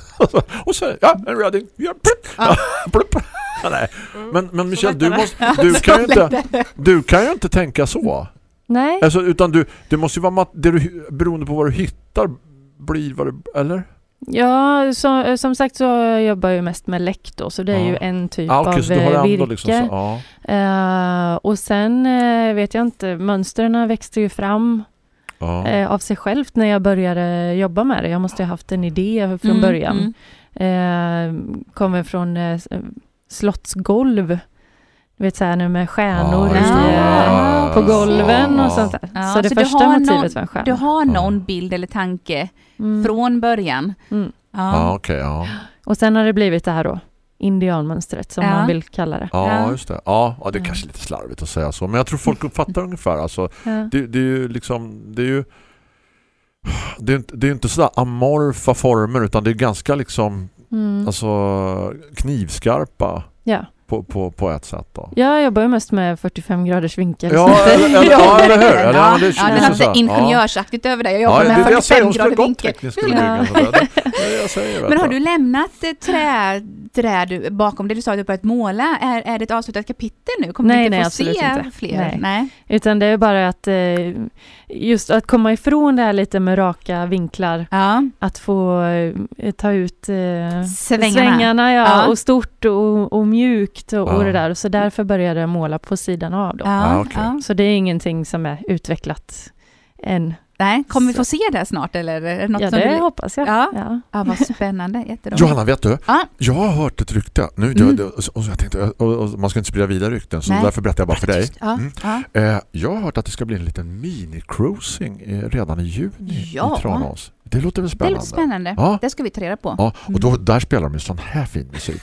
och så, ja, en röding. Ja, plupp. Ja, plupp. Nej. Men, men Michelle, du, måste, du, kan ju inte, du kan ju inte tänka så. Nej, Alltså, utan du, det måste ju vara det du, beroende på vad du hittar blir vad du, eller? Ja, så, som sagt så jobbar jag ju mest med läck då, så det är Ja. ju en typ Ja, okej, av så du har eh, virke. liksom så, ja. Eh, och sen eh, vet jag inte, mönstren växte ju fram Ja. eh, av sig självt när jag började jobba med det. Jag måste ha haft en idé från Mm, början. mm. Eh, kommer från eh, slottsgolv. Du vet så här nu med stjärnor Ja, i, Ja, på golven Ja. och sånt där. Så det så du första har motivet någon- var en stjärna. Du har någon bild eller tanke Mm. från början. Mm. Ja, okej, ja. Och sen har det blivit det här då, indianmönstret som Ja. man vill kalla det. Ja, just det. Ja, ja det är Ja. kanske lite slarvigt att säga så. Men jag tror folk uppfattar ungefär. Alltså, Ja. det, det är ju liksom... Det är ju... Det är, inte- det är inte sådär amorfa former utan det är ganska liksom Mm. alltså knivskarpa ja. På, på, på ett sätt då. Jag jobbar ju mest med 45 graders vinkel. Ja, eller, eller, ja, eller hur? Eller, Ja, det, ja, det liksom är så. lite ingenjörsaktigt över det. Jag jobbar Ja, med det jag säger. 45 Hon skulle grader gått vinkel. Ja. vet Men har du. du lämnat eh, trä, trä du, bakom det du sa att du börjat måla? Är, är det ett avslutat kapitel nu? Kommer Nej, vi inte nej, få se inte. fler? Nej. nej. Utan det är bara att eh, just att komma ifrån det här lite med raka vinklar. Ja. Att få eh, ta ut Svängarna. svängarna ja, Ja. och stort och, och mjukt och, och Ja. det där. Så därför började jag måla på sidan av då. Ja, Ja, okej. ja. Så det är ingenting som är utvecklat än. Nej, kommer vi få se det snart eller? Är det något Ja, som det du... hoppas jag. Ja. Ja. Ja, vad spännande. Jätteroligt. Johanna, vet du? Ja. Jag har hört ett rykte. Nu, Mm. jag, det- och, jag tänkte, och, och, man ska inte sprida vidare rykten, så Nej. därför berättar jag bara för dig. Ja, Mm. ja. Eh, jag har hört att det ska bli en liten mini-cruising eh, redan i juni Ja. i Tranås. Det låter väl Det spännande? låter spännande. Ja. Det ska vi ta reda på. Ja, och då, där spelar de ju sån här fin musik.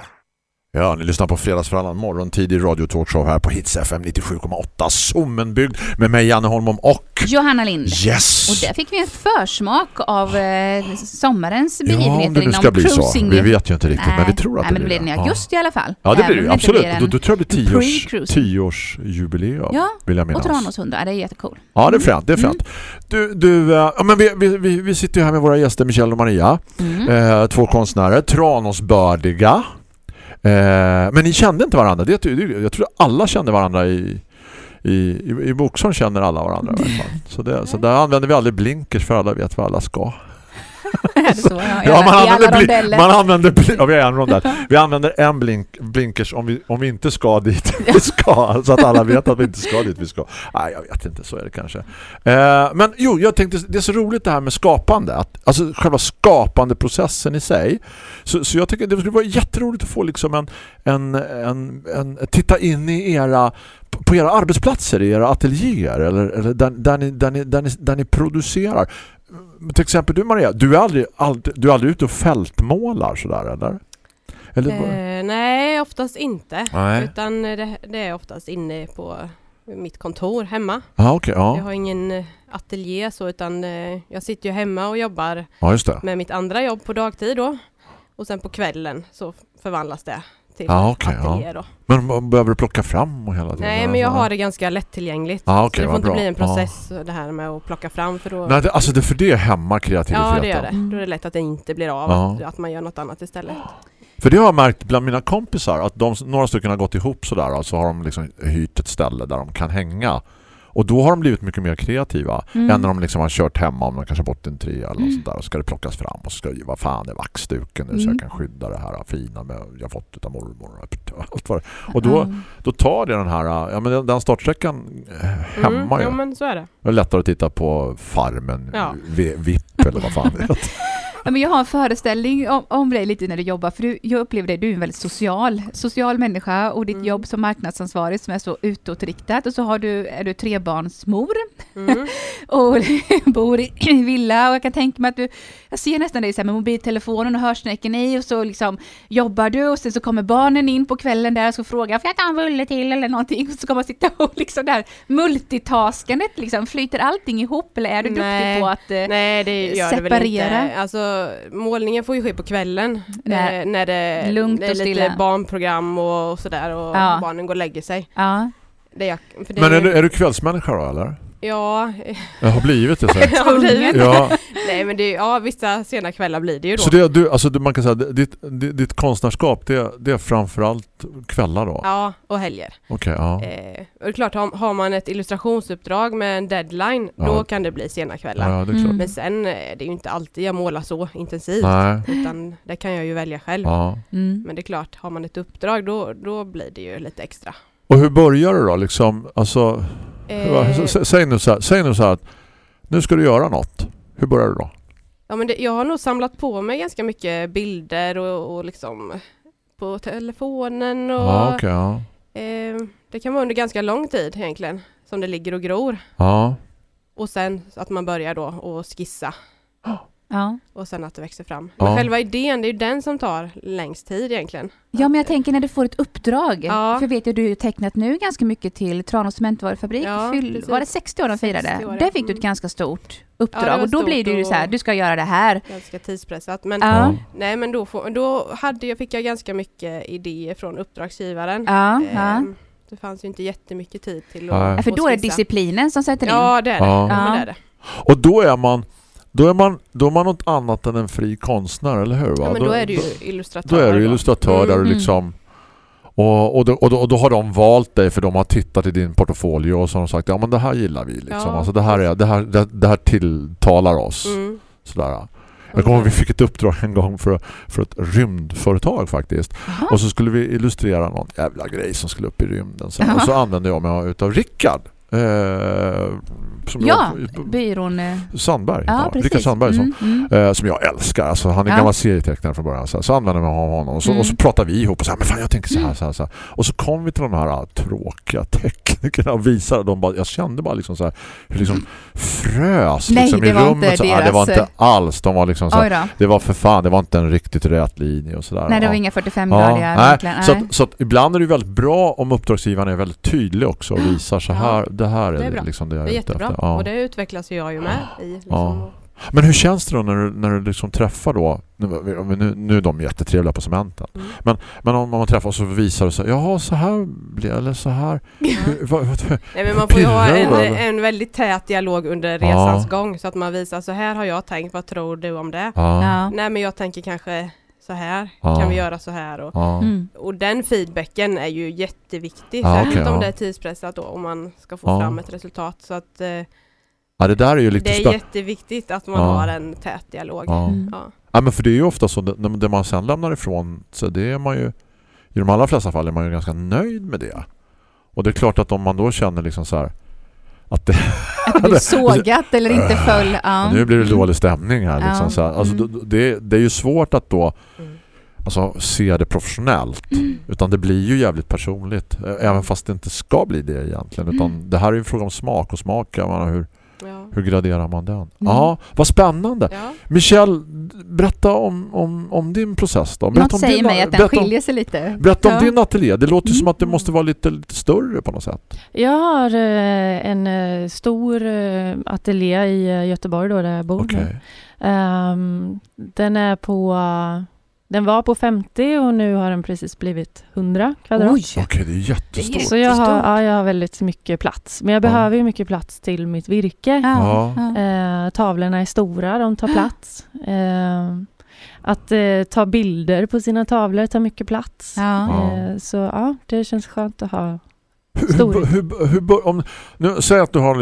Ja, ni lyssnar på Fredagsfrallan, morgontidig radiotalkshow här på Hits FM 97,8 Sommenbygd med mig Janne Holmom och Johanna Lind. Yes! Och där fick vi en försmak av eh, sommarens Ja, om begivenheter det nu ska bli så. cruising. Vi vet ju inte riktigt, men vi tror att nej, men det det blir blir den i det. augusti i alla fall. Ja, det Även blir det absolut. blir en Då, då tror jag det blir tioårs, tioårsjubileum, Ja, vill jag Och minnas. Tranås 100, det är jättekul. Ja, det är fränt. Det är Mm. fränt. Du, du, eh, ja, men vi, vi, vi, vi sitter ju här med våra gäster Michelle och Maria. Mm. Eh, två konstnärer, Tranåsbördiga. Eh, men ni kände inte varandra. Det, jag tror alla kände varandra i, i, i, i Boksholm känner alla varandra. i alla fall. Så, det, så där använder vi aldrig blinkers för alla vet vad alla ska. Är det så? Ja, Ja, man använder, man ja, vi, är en rondell. vi använder en blink, blinkers om vi, om vi inte ska dit vi ska. Så att alla vet att vi inte ska dit vi ska. Nej, jag vet inte, så är det kanske. Eh, men jo, jag tänkte, det är så roligt det här med skapande. Att, alltså själva skapandeprocessen i sig. Så, så jag tycker det skulle vara jätteroligt att få liksom en, en, en, en titta in i era på på era arbetsplatser, i era ateljéer eller, eller där, där, ni, där, ni, där, ni, där ni producerar. Till exempel du Maria, du är aldrig, aldrig, du är aldrig ute och fältmålar sådär eller? Eller, Eh, nej, oftast inte. Nej. Utan det, det är oftast inne på mitt kontor hemma. ah, Jag ja. har ingen eh, ateljé så utan eh, jag sitter ju hemma och jobbar ja, just det. med mitt andra jobb på dagtid då. Och sen på kvällen så förvandlas det till Ja, okej, ja. ateljé då. Men behöver du plocka fram och hela tiden? Nej men jag Alltså? har det ganska lättillgängligt. Ja, så okej, det får inte bra. bli en Ja. process det här med att plocka fram för då... Nej, det, alltså det, för det hämmar kreativiteten. Ja det gör det. Mm. Då är det lätt att det inte blir av, Ja. att, man gör något annat istället. För det har jag märkt bland mina kompisar att de, några stycken har gått ihop sådär och så har de liksom hyrt ett ställe där de kan hänga. Och då har de blivit mycket mer kreativa Mm. än när de liksom har kört hemma om de kanske bott en tre eller något sånt där och så ska det plockas fram och så ska det vad fan är vaxduken nu så Mm. jag kan skydda det här fina med, jag fått utav mormor och allt vad det Och då, då tar det den här, ja men den- den startsträckan eh, ju. Mm, ja men så är det. Det är lättare att titta på Farmen, Ja. V- VIP eller vad fan det heter. Ja, men jag har en föreställning om, om dig lite när du jobbar, för du, jag upplever dig, du är en väldigt social, social människa och ditt Mm. jobb som marknadsansvarig som är så utåtriktat och så har du, är du trebarnsmor Mm. och bor i villa och jag kan tänka mig att du, jag ser nästan dig så här med mobiltelefonen och hörsnäcken i och så liksom jobbar du och sen så kommer barnen in på kvällen där och ska fråga får jag ta en bulle till eller någonting och så kommer man sitta och liksom där multitaskandet liksom, flyter allting ihop eller är du duktig Nej. på att eh, Nej det gör det väl Separera. inte. Alltså målningen får ju ske på kvällen. När- eh, när det, lugnt det är och lite stilla. barnprogram och sådär och Ja. barnen går och lägger sig. ja, Det är jag, för det Men är du, är du kvällsmänniska då eller? Ja, Jag har blivit det så. jag har blivit Ja, Nej men det, ja vissa sena kvällar blir det ju då. så det, du, alltså, man kan säga att ditt, ditt, ditt konstnärskap det, det är framförallt kvällar då? Ja, och helger. Okej, ja. Eh, och det är klart, har, har man ett illustrationsuppdrag med en deadline, Ja. då kan det bli sena kvällar. ja, det är klart. Mm. Men sen är det ju inte alltid jag målar så intensivt. Nej, Utan det kan jag ju välja själv. ja. mm. Men det är klart, har man ett uppdrag då, då blir det ju lite extra. Och hur börjar du då? Liksom, alltså, Eh, säg, nu så här, säg nu så här att nu ska du göra något. Hur börjar du då? ja, men det, jag har nog samlat på mig ganska mycket bilder och, och liksom på telefonen och Ja, okej, ja. eh, det kan vara under ganska lång tid egentligen som det ligger och gror. ja. Och sen att man börjar då och skissa ja. och sen att det växer fram. Ja. Men själva idén, det är ju den som tar längst tid egentligen. Ja, men jag tänker när du får ett uppdrag. Ja. För jag vet ju du har tecknat nu ganska mycket till Tranås cementvarufabrik. Ja, Fyll, var det 60 år de 60 firade? år, ja. Där fick du ett Mm. ganska stort Ja, uppdrag. var och då blir det ju så här, du ska göra det här. Ganska tidspressat. Men Ja, nej men då, får, då hade jag, fick jag ganska mycket idéer från uppdragsgivaren. ja, ja. Ehm, Det fanns ju inte jättemycket tid till att ja. För då är det disciplinen som sätter in. Ja det är det. Ja. Ja. det, Ja. är det. Och då är man då är man, då är man något annat än en fri konstnär, eller hur? Va? Ja, men då är du ju illustratör. Då är du illustratör där du Mm. liksom och, och, då, och, då, och då har de valt dig för de har tittat i din portfolio och så har de sagt ja men det här gillar vi liksom. Ja. Alltså det här, är, det, här, det, det här tilltalar oss. Mm. Sådär. Jag kommer ihåg vi fick ett uppdrag en gång för, för ett rymdföretag faktiskt. Jaha. Och så skulle vi illustrera någon jävla grej som skulle upp i rymden. Sen. Och så använde jag mig utav Rickard. Eh, Ja, jag, byrån... eh, Sandberg. Ja, Ja. Rickard Sandberg. som- Mm, mm. Eh, som jag älskar. Alltså, han är Ja. gammal serietecknare från början. Så, så använder man honom. Och så, Mm. och så pratar vi ihop och så här, men fan jag tänker så här, Mm. så här, så här. Och så kom vi till de här ah, tråkiga teknikerna och visade. De bara, jag kände bara liksom så här, hur liksom frös Nej, liksom, i rummet. så, ah, det var deras- inte alls. De var liksom så här, det var för fan, det var inte en riktigt rät linje och sådär. Nej, det Ja. var inga 45-gradiga nej, vinklar. så, Nej. att, så att ibland är det väldigt bra om uppdragsgivaren är väldigt tydlig också och visar så Ja, här, det här är, det är bra. liksom det jag Det är är ute jättebra. efter. Ja. Och det utvecklas ju jag ju med i. Liksom. Ja. Men hur känns det då när du, när du liksom träffar då nu, nu, nu är de jättetrevliga på cementen. Mm. Men, men om man träffar så visar det sig, jaha så här blir det, eller så här. Hur- vad- vad- Nej, men man får ju ha en, en väldigt tät dialog under resans gång så att man visar så här har jag tänkt, vad tror du om det? Ja, Ja. Nej men jag tänker kanske så här, Ja. kan vi göra så här? Och. Mm. och den feedbacken är ju jätteviktig, Ja, särskilt okej, om det är tidspressat då, om man ska få fram ett resultat. Så att eh, ja, det där är ju lite det är jätteviktigt att man har en tät dialog. Ja. Mm. Ja. Ja, men för det är ju ofta så, det, det man sen lämnar ifrån så det är man ju, i de allra flesta fall är man ju ganska nöjd med det. Och det är klart att om man då känner liksom så här att det, Att blir sågat eller inte föll. Ja. nu blir det dålig stämning här liksom så här. Alltså, Mm. det, det är ju svårt att då Mm. alltså, se det professionellt. Utan det blir ju jävligt personligt. Även fast det inte ska bli det egentligen. Utan Mm. det här är ju en fråga om smak och smak. Jag menar, hur, Ja. Hur graderar man den? Ja, vad spännande. Ja. Michelle, berätta om, om, om din process då. Berätta Något om säger din, mig att den om, skiljer sig lite. berätta om Ja. din ateljé. Det låter ju som Mm. att det måste vara lite, lite större på något sätt. Jag har eh, en eh, stor eh, ateljé i Göteborg då där jag bor Okej. nu. Ehm, den är på den var på 50 och nu har den precis blivit 100 kvadrat. Oj! Okej, det är jättestort. Så jag har, ja, jag har väldigt mycket plats. Men jag Ja. behöver ju mycket plats till mitt virke. Ja. Ja. Eh, tavlorna är stora, de tar plats. Eh, att eh, ta bilder på sina tavlor tar mycket plats. Ja. Eh, så ja, det känns skönt att ha. Hur, hur, hur, om, nu, säg att du har,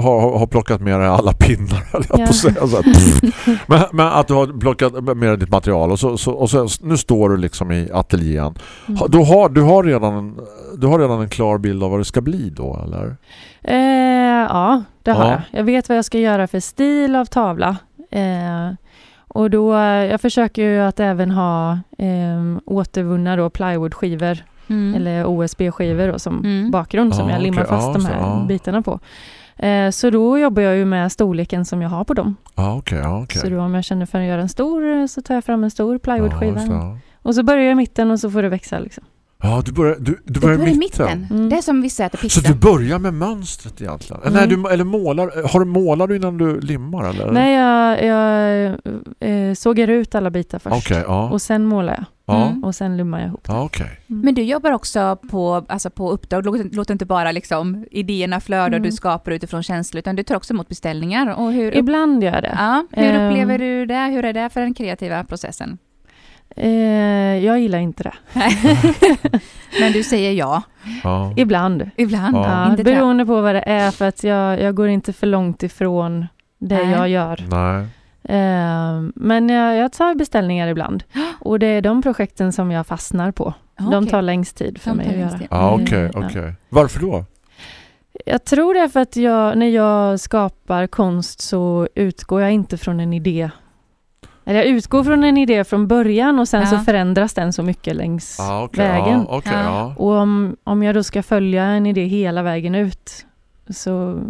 har, har plockat med dig alla pinnar, Ja. säga. Så men, men att du har plockat med dig ditt material och, så, så, och så, nu står du liksom i ateljén. Mm. Du, har, du, har redan du har redan en klar bild av vad det ska bli då, eller? Eh, ja, det har Ja. jag. Jag vet vad jag ska göra för stil av tavla. Eh, och då, jag försöker ju att även ha eh, återvunna då plywoodskivor Mm. eller OSB-skivor som Mm. bakgrund som Ja, jag limmar okej. fast Ja, de så, här ja. bitarna på. Eh, så då jobbar jag ju med storleken som jag har på dem. Ja, okej. ja, okej. Så då om jag känner för att göra en stor så tar jag fram en stor plywoodskiva. och så börjar jag i mitten och så får det växa liksom. Ja, du börjar, du, du börjar börjar i mitten. mitten. Mm. Det är som vissa äter pizza. Så du börjar med mönstret egentligen? Mm. Nej, du, eller målar, har du målar du innan du limmar? Eller? Nej, jag, jag eh, sågar ut alla bitar först. Okej, ja. Och sen målar jag. ja. Mm. Och sen limmar jag ihop det. Ja, okej. Men du jobbar också på, alltså på uppdrag, låter, låter inte bara liksom idéerna flöda och Mm. du skapar utifrån känslor, utan du tar också emot beställningar. Och hur, Ibland gör jag det. ja, hur Ehm. upplever du det? Hur är det för den kreativa processen? Eh, jag gillar inte det. Men du säger ja, Ja. Ibland. ibland. Ja. Ja, beroende på vad det är för att jag, jag går inte för långt ifrån det Nej. jag gör. Nej. Eh, men jag, jag tar beställningar ibland. Och det är de projekten som jag fastnar på. De Okej. tar längst tid för De mig att göra. tid. Okej, Ja. okej. Varför då? Jag tror det är för att jag, när jag skapar konst så utgår jag inte från en idé. Jag utgår från en idé från början och sen Ja. så förändras den så mycket längs Ja, okej. vägen. Ja, okej, Ja. Och om, om jag då ska följa en idé hela vägen ut så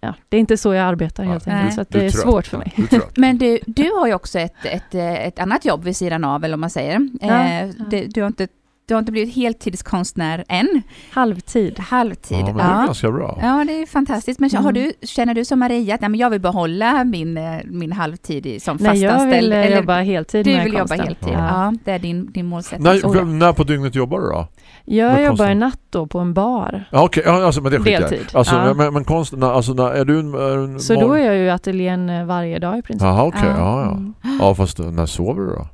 ja, det är inte så jag arbetar helt enkelt. du- Så det är svårt för mig. Du. Men du, du har ju också ett, ett, ett annat jobb vid sidan av, eller om man säger. Ja, Eh, ja. det- Du, har inte, du har inte blivit heltidskonstnär än. Halvtid. Halvtid. Ja, men det är ganska bra. Ja, det är fantastiskt. Men har Mm. du, känner du som Maria att nej, men jag vill behålla min, eh, min halvtid som Nej, jag fastanställd? vill eh, eller jobba heltid du vill jobba heltid? Ja. Ja. det är din, din målsättning. När, Oh, ja. när på dygnet jobbar du då? Jag Med jobbar konsten? natt då på en bar. Ja, okej. Ja, alltså, men det skiter jag. Deltid. Alltså, Ja. men, men konsten, alltså, när, är du en... En Så då är jag ju i ateljén eh, varje dag i princip. Jaha, okej. Ja. Ja, ja. Mm. Ja, fast när sover du då?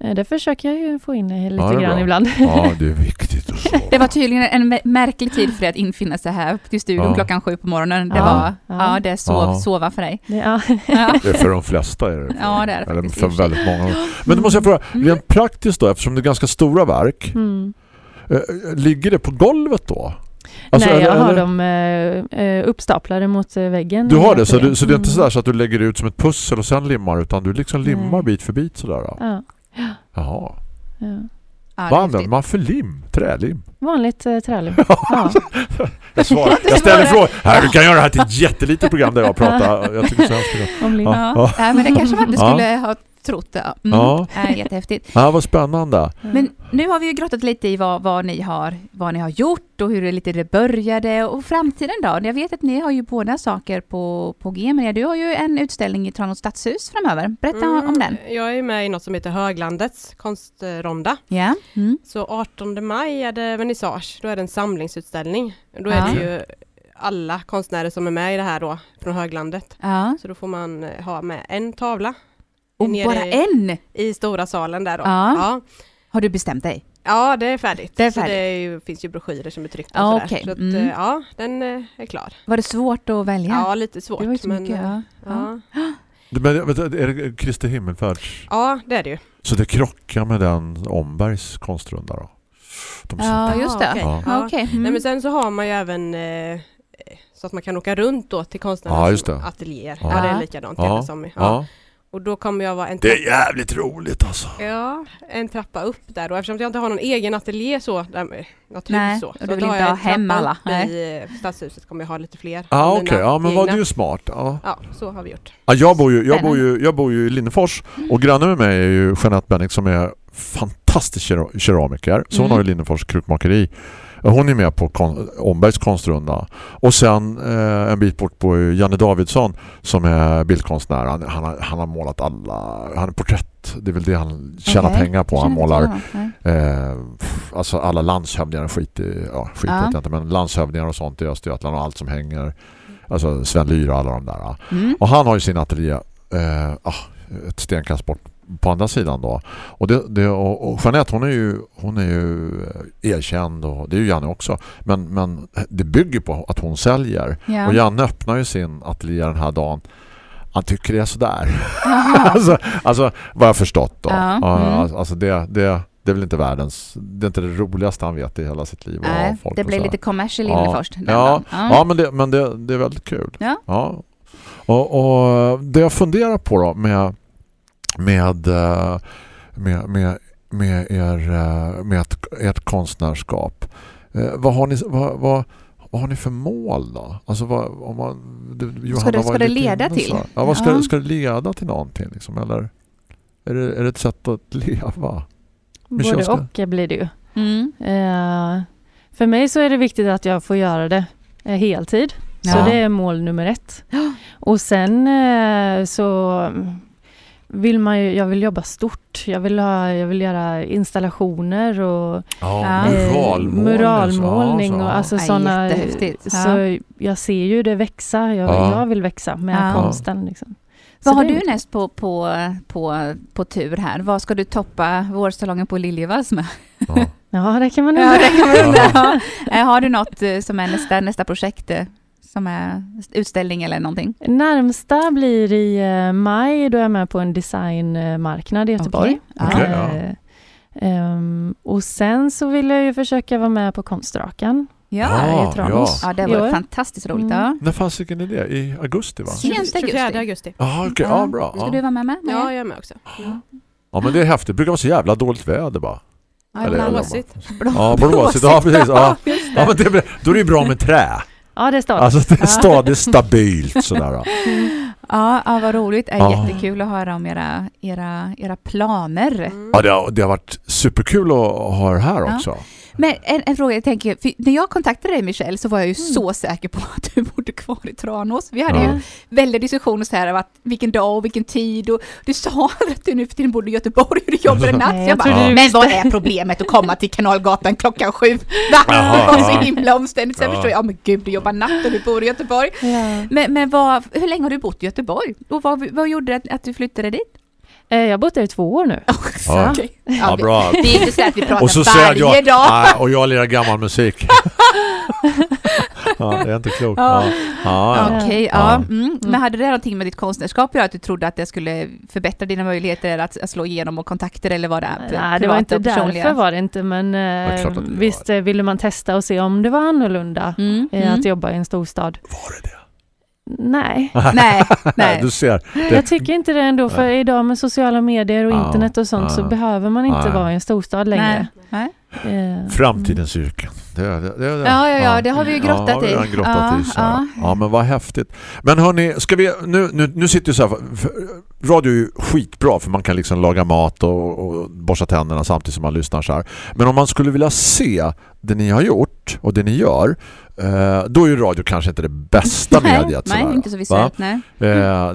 Eh, Det försöker jag ju få in eh, lite Ja, grann bra. ibland. Ja, det är viktigt att sova. Det var tydligen en mä- märklig tid för dig att infinna sig här till studion Ja. klockan sju på morgonen. Det Ja. var, Ja. ja, det är sov, Ja. sova för dig. Det, ja. Ja. Det är för de flesta är det. Ja, det är det Eller för väldigt många. Men då måste jag fråga, Mm. rent praktiskt då, eftersom det är ganska stora verk, Mm. eh, ligger det på golvet då? Alltså, Nej, jag har eller- dem uppstaplade mot väggen. Du har det, så, du, så det är inte Mm. sådär så att du lägger ut som ett pussel och sen limmar, utan du liksom limmar Nej. bit för bit sådär då? Ja, Jaha. ja. Ja, Vad använder man för lim? Trälim? Vanligt eh, trälim. Ja. Jag, svarar, jag ställer frågor. Här, du kan göra det här till ett jättelitet program där jag pratar. Jag tycker så hemskt. Om lim. Ja. Ja. Ja, men det kanske man inte Ja. skulle ha trott. Ja. Mm. Ja. Ja, jättehäftigt. Ja, vad spännande. Men nu har vi ju grottat lite i vad, vad, ni har, vad ni har gjort och hur det lite det började och framtiden då. Jag vet att ni har ju båda saker på, på G. Maria. Du har ju en utställning i Tranås stadshus framöver. Berätta Mm, om den. Jag är med i något som heter Höglandets konstronda. Ja. Mm. Så 18 maj är det vernissage, då är det en samlingsutställning. Då är Ja. det ju alla konstnärer som är med i det här då, från Höglandet. ja. Så då får man ha med en tavla Och bara i, en! i stora salen där då. Ja. Ja, Har du bestämt dig? ja det är färdigt. Det är Så färdigt. det är ju, finns ju broschyrer som är tryckta Ja, och okej. Så att, Mm. ja, den eh, är klar. Var det svårt att välja? Ja, lite svårt. det var ju så men, mycket. eh, Ja. ja. Men vänta, är det Kristi himmelfärds? ja, det är det ju. Så det krockar med den Ombergs konstrunda då? De Ja, just det. okej. Ja. Ja, okej. Mm. Nej, men sen så har man ju även eh, så att man kan åka runt då till konstnärernas Ja, just det. ateljéer. Ja. Ja. det Ja. är likadant. Ja, Som, ja. Och då kommer jag vara en Det är trappa, jävligt roligt alltså. ja, en trappa upp där då. Eftersom jag inte har någon egen ateljé så, där med något Nej, hus så. och så du vill då har inte jag ha en hem trappa alla, upp nej. I stadshuset kommer jag ha lite fler. Ja okej, mina ja men vad egna. du smart. Ja. Ja, så har vi gjort. Ja, jag, bor ju, jag, bor ju, jag bor ju i Linnefors och granne med mig är ju Jeanette Bennick som är fantastisk kera- keramiker. Så hon Mm. har ju Linnefors krukmakeri. Hon är med på kon- Ombergs konstrunda. Och sen eh, en bit bort på Janne Davidsson som är bildkonstnär. Han, han, har, han har målat alla... Han är porträtt. Det är väl det han tjänar Okej. pengar på. Han målar eh, alltså alla landshövdingar skit i, ja, skit Ja. inte, men landshövdingar och sånt i Östergötland och allt som hänger. Alltså Sven Lyra och alla de där. Mm. Och han har ju sin ateljé eh, ah, ett stenkast bort på andra sidan då. Och, det, det, och, och Jeanette hon är ju, hon är ju eh, erkänd och det är ju Janne också. Men, men det bygger på att hon säljer. Ja. Och Janne öppnar ju sin ateljé den här dagen. Han tycker det är sådär. alltså, alltså vad jag förstått då. Ja, Ja, mm. Alltså det, det, det är väl inte världens det är inte det roligaste han vet i hela sitt liv. Nej, folk det blir lite commercial Ja. inne först. Ja, dagen. Ja, men, det, men det, det är väldigt kul. Ja. Och, och det jag funderar på då med med eh, med, med, med er eh, med ett, ert konstnärskap. Eh, Vad har ni vad, vad, vad har ni för mål då? Alltså vad, om man, du, Johanna det- var ska det leda till? så. Ja, vad ska, Ja. det- ska det leda till någonting liksom, eller är det, är det ett sätt att leva? Både ska- och blir det ju. Mm. Eh, för mig så är det viktigt att jag får göra det heltid. Så Ja. det är mål nummer ett. Och sen så vill man ju, jag vill jobba stort. Jag vill, ha, jag vill göra installationer och Ja, Ja. eh, muralmålning. muralmålning så, och ja. alltså Ja, sådana. jättehäftigt. Ja. Så jag ser ju det växa. Jag, Ja. jag vill växa med Ja. konsten. Liksom. Vad Så har du näst på, på, på, på tur här? Vad ska du toppa vårsalongen på Liljevalchs med? Ja. Ja, det kan man Ja, undra. det kan man undra. Ja. Eh, Har du något eh, som är nästa, nästa projekt? Som är utställning eller någonting? Närmsta blir i eh, maj, då är jag med på en designmarknad i Göteborg. Ja. Okej, ja. Ehm, och sen så vill jag ju försöka vara med på Konstdraken Ja, i Tranås. Ja, det var fantastiskt roligt. Mm. Ja. När fanns vilken är det? I augusti va? Sent augusti. 24 augusti. Ja, okej. Ja, bra. Ska Ja. du vara med med? Ja, jag är med också. ja, men det är häftigt. Det brukar vara så jävla dåligt väder bara. Ja, Blåsigt. Ja, blåsigt. Ja, precis. Ja. Ja, men det, då är det ju bra med trä. Ja, det är stadigt. Alltså det är stadigt, stabilt sådär. ja. Ja, ja, vad roligt. Det är Ja. jättekul att höra om era, era, era planer. Mm. Ja, det har, det har varit superkul att ha det här Ja. också. Men en, en fråga, jag tänker, när jag kontaktade dig Michelle så var jag ju så säker på att du bodde kvar i Tranås. Vi hade Ja. ju väldigt diskussioner så här av att vilken dag och vilken tid och du sa att du nu för tiden bodde i Göteborg och du jobbade natt. Nej, jag jag bara, du men vad är problemet att komma till Kanalgatan klockan sju? Jaha, Det var så ja. himla omständigt. Sen Ja. förstår jag, ja men gud du jobbar natt och du bor i Göteborg. Ja. Men, men vad, hur länge har du bott i Göteborg? Och vad, vad gjorde att, att du flyttade dit? Eh, Jag har bott där i två år nu. Ja. Okej. Ja, bra. Det är inte så att vi pratar Och så säger varje jag, dag. nej, och jag lirar gammal musik. ja, det är inte klokt. Ja. Ja, ja. Okej, ja. Ja. Mm. Men hade det någonting med ditt konstnärskap att göra? Att du trodde att det skulle förbättra dina möjligheter att, att slå igenom och kontakter eller var det Nej, det var inte därför var det inte, men är eh, att det var visst eh, ville man testa och se om det var annorlunda Mm. eh, Mm. att jobba i en storstad. Var det det? Nej, Nej, nej. Du ser. Det, jag tycker inte det ändå, för idag med sociala medier och Ja, internet och sånt så ja. behöver man inte Nej. vara i en storstad längre. Nej. Nej. Eh, Framtidens yrken. Det, det, det, det. Ja, ja, ja, det har vi ju grottat ja, i. redan grottat Ja, i så ja. ja, men vad häftigt. Men hörni, ska vi, nu, nu, nu sitter ju så här, radio är ju skitbra för man kan liksom laga mat och, och borsta tänderna samtidigt som man lyssnar så här. Men om man skulle vilja se det ni har gjort och det ni gör, eh, då är ju radio kanske inte det bästa nej, mediet. nej, sådär. inte så visuellt. Nej. Eh, eh,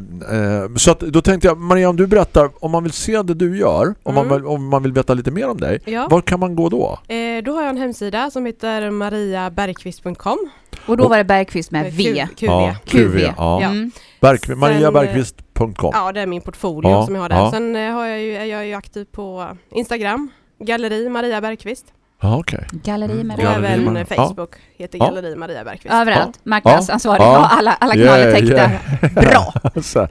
så att, då tänkte jag, Maria om du berättar, om man vill se det du gör, om, man, Mm. vill, om man vill veta lite mer om dig, Ja. var kan man gå då? Eh, då har jag en hemsida som heter mariabergqvist.com. Och då var det Bergqvist med V. QV. Ja, QV. Ja. Mm. Berg, mariabergqvist.com Ja, det är min portfolio Ja, som jag har där. ja. Sen har jag ju, är jag ju aktiv på Instagram, Galleri Maria Bergqvist. Ja, okej. Galleri med Och Mm. Galleri även Maria. eh, Facebook heter Ja. Galleri Maria Bergqvist. Överallt. Marknadsansvarig. Ja. Ja. alla, alla Yeah, kanaler täckta. yeah. Bra.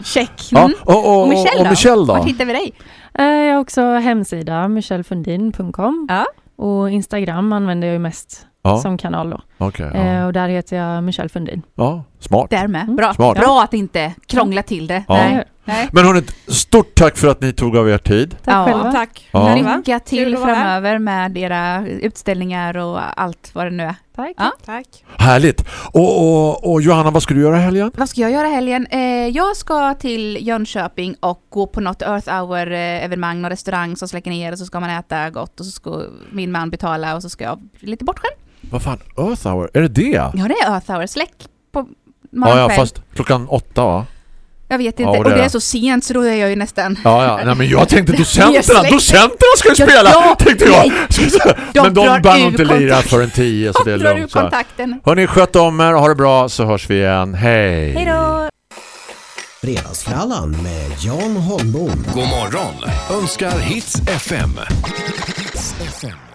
Check. Ja, Mm. och, och, Och Michelle och då? Michelle då? Vart hittar vi dig? eh, jag har också hemsida, michellefundin.com. Ja. Och Instagram använder jag ju mest Ja, som kanal då. Eh, ja. och där heter jag Michelle Fundin. ja, smart. Där med. Mm. Bra. Smart. Bra att inte krångla till det. Ja. Nej. Nej. Men hörni, stort tack för att ni tog av er tid. Tack Ja, själva. Tack. Ja. Lycka till framöver med era utställningar och allt vad det nu är. Tack. Ja. Tack. Härligt. Och, och, och Johanna, vad ska du göra helgen? Vad ska jag göra helgen? Eh, jag ska till Jönköping och gå på något Earth Hour-evenemang, någon restaurang som släcker ner och så ska man äta gott och så ska min man betala och så ska jag bli lite bortskämd. Vad fan, Earth Hour? Är det det? Ja, Ja, det är Earth Hour. Släck på ja, morgonen själv. fast klockan åtta va? Jag vet Ja, inte. och det och det är- så sent så då är jag ju nästan... Ja, ja. Nej, men jag tänkte docenterna, docenterna ska ju Ja, spela, ja, tänkte jag. De men de nog inte lira kontakt. förrän tio, så det är lugnt. Hörni, sköt om er, ha det bra, så hörs vi igen. Hej! Hej då! Fredagsfrallan med Jan Holmbom. God morgon önskar Hits FM. Hits FM.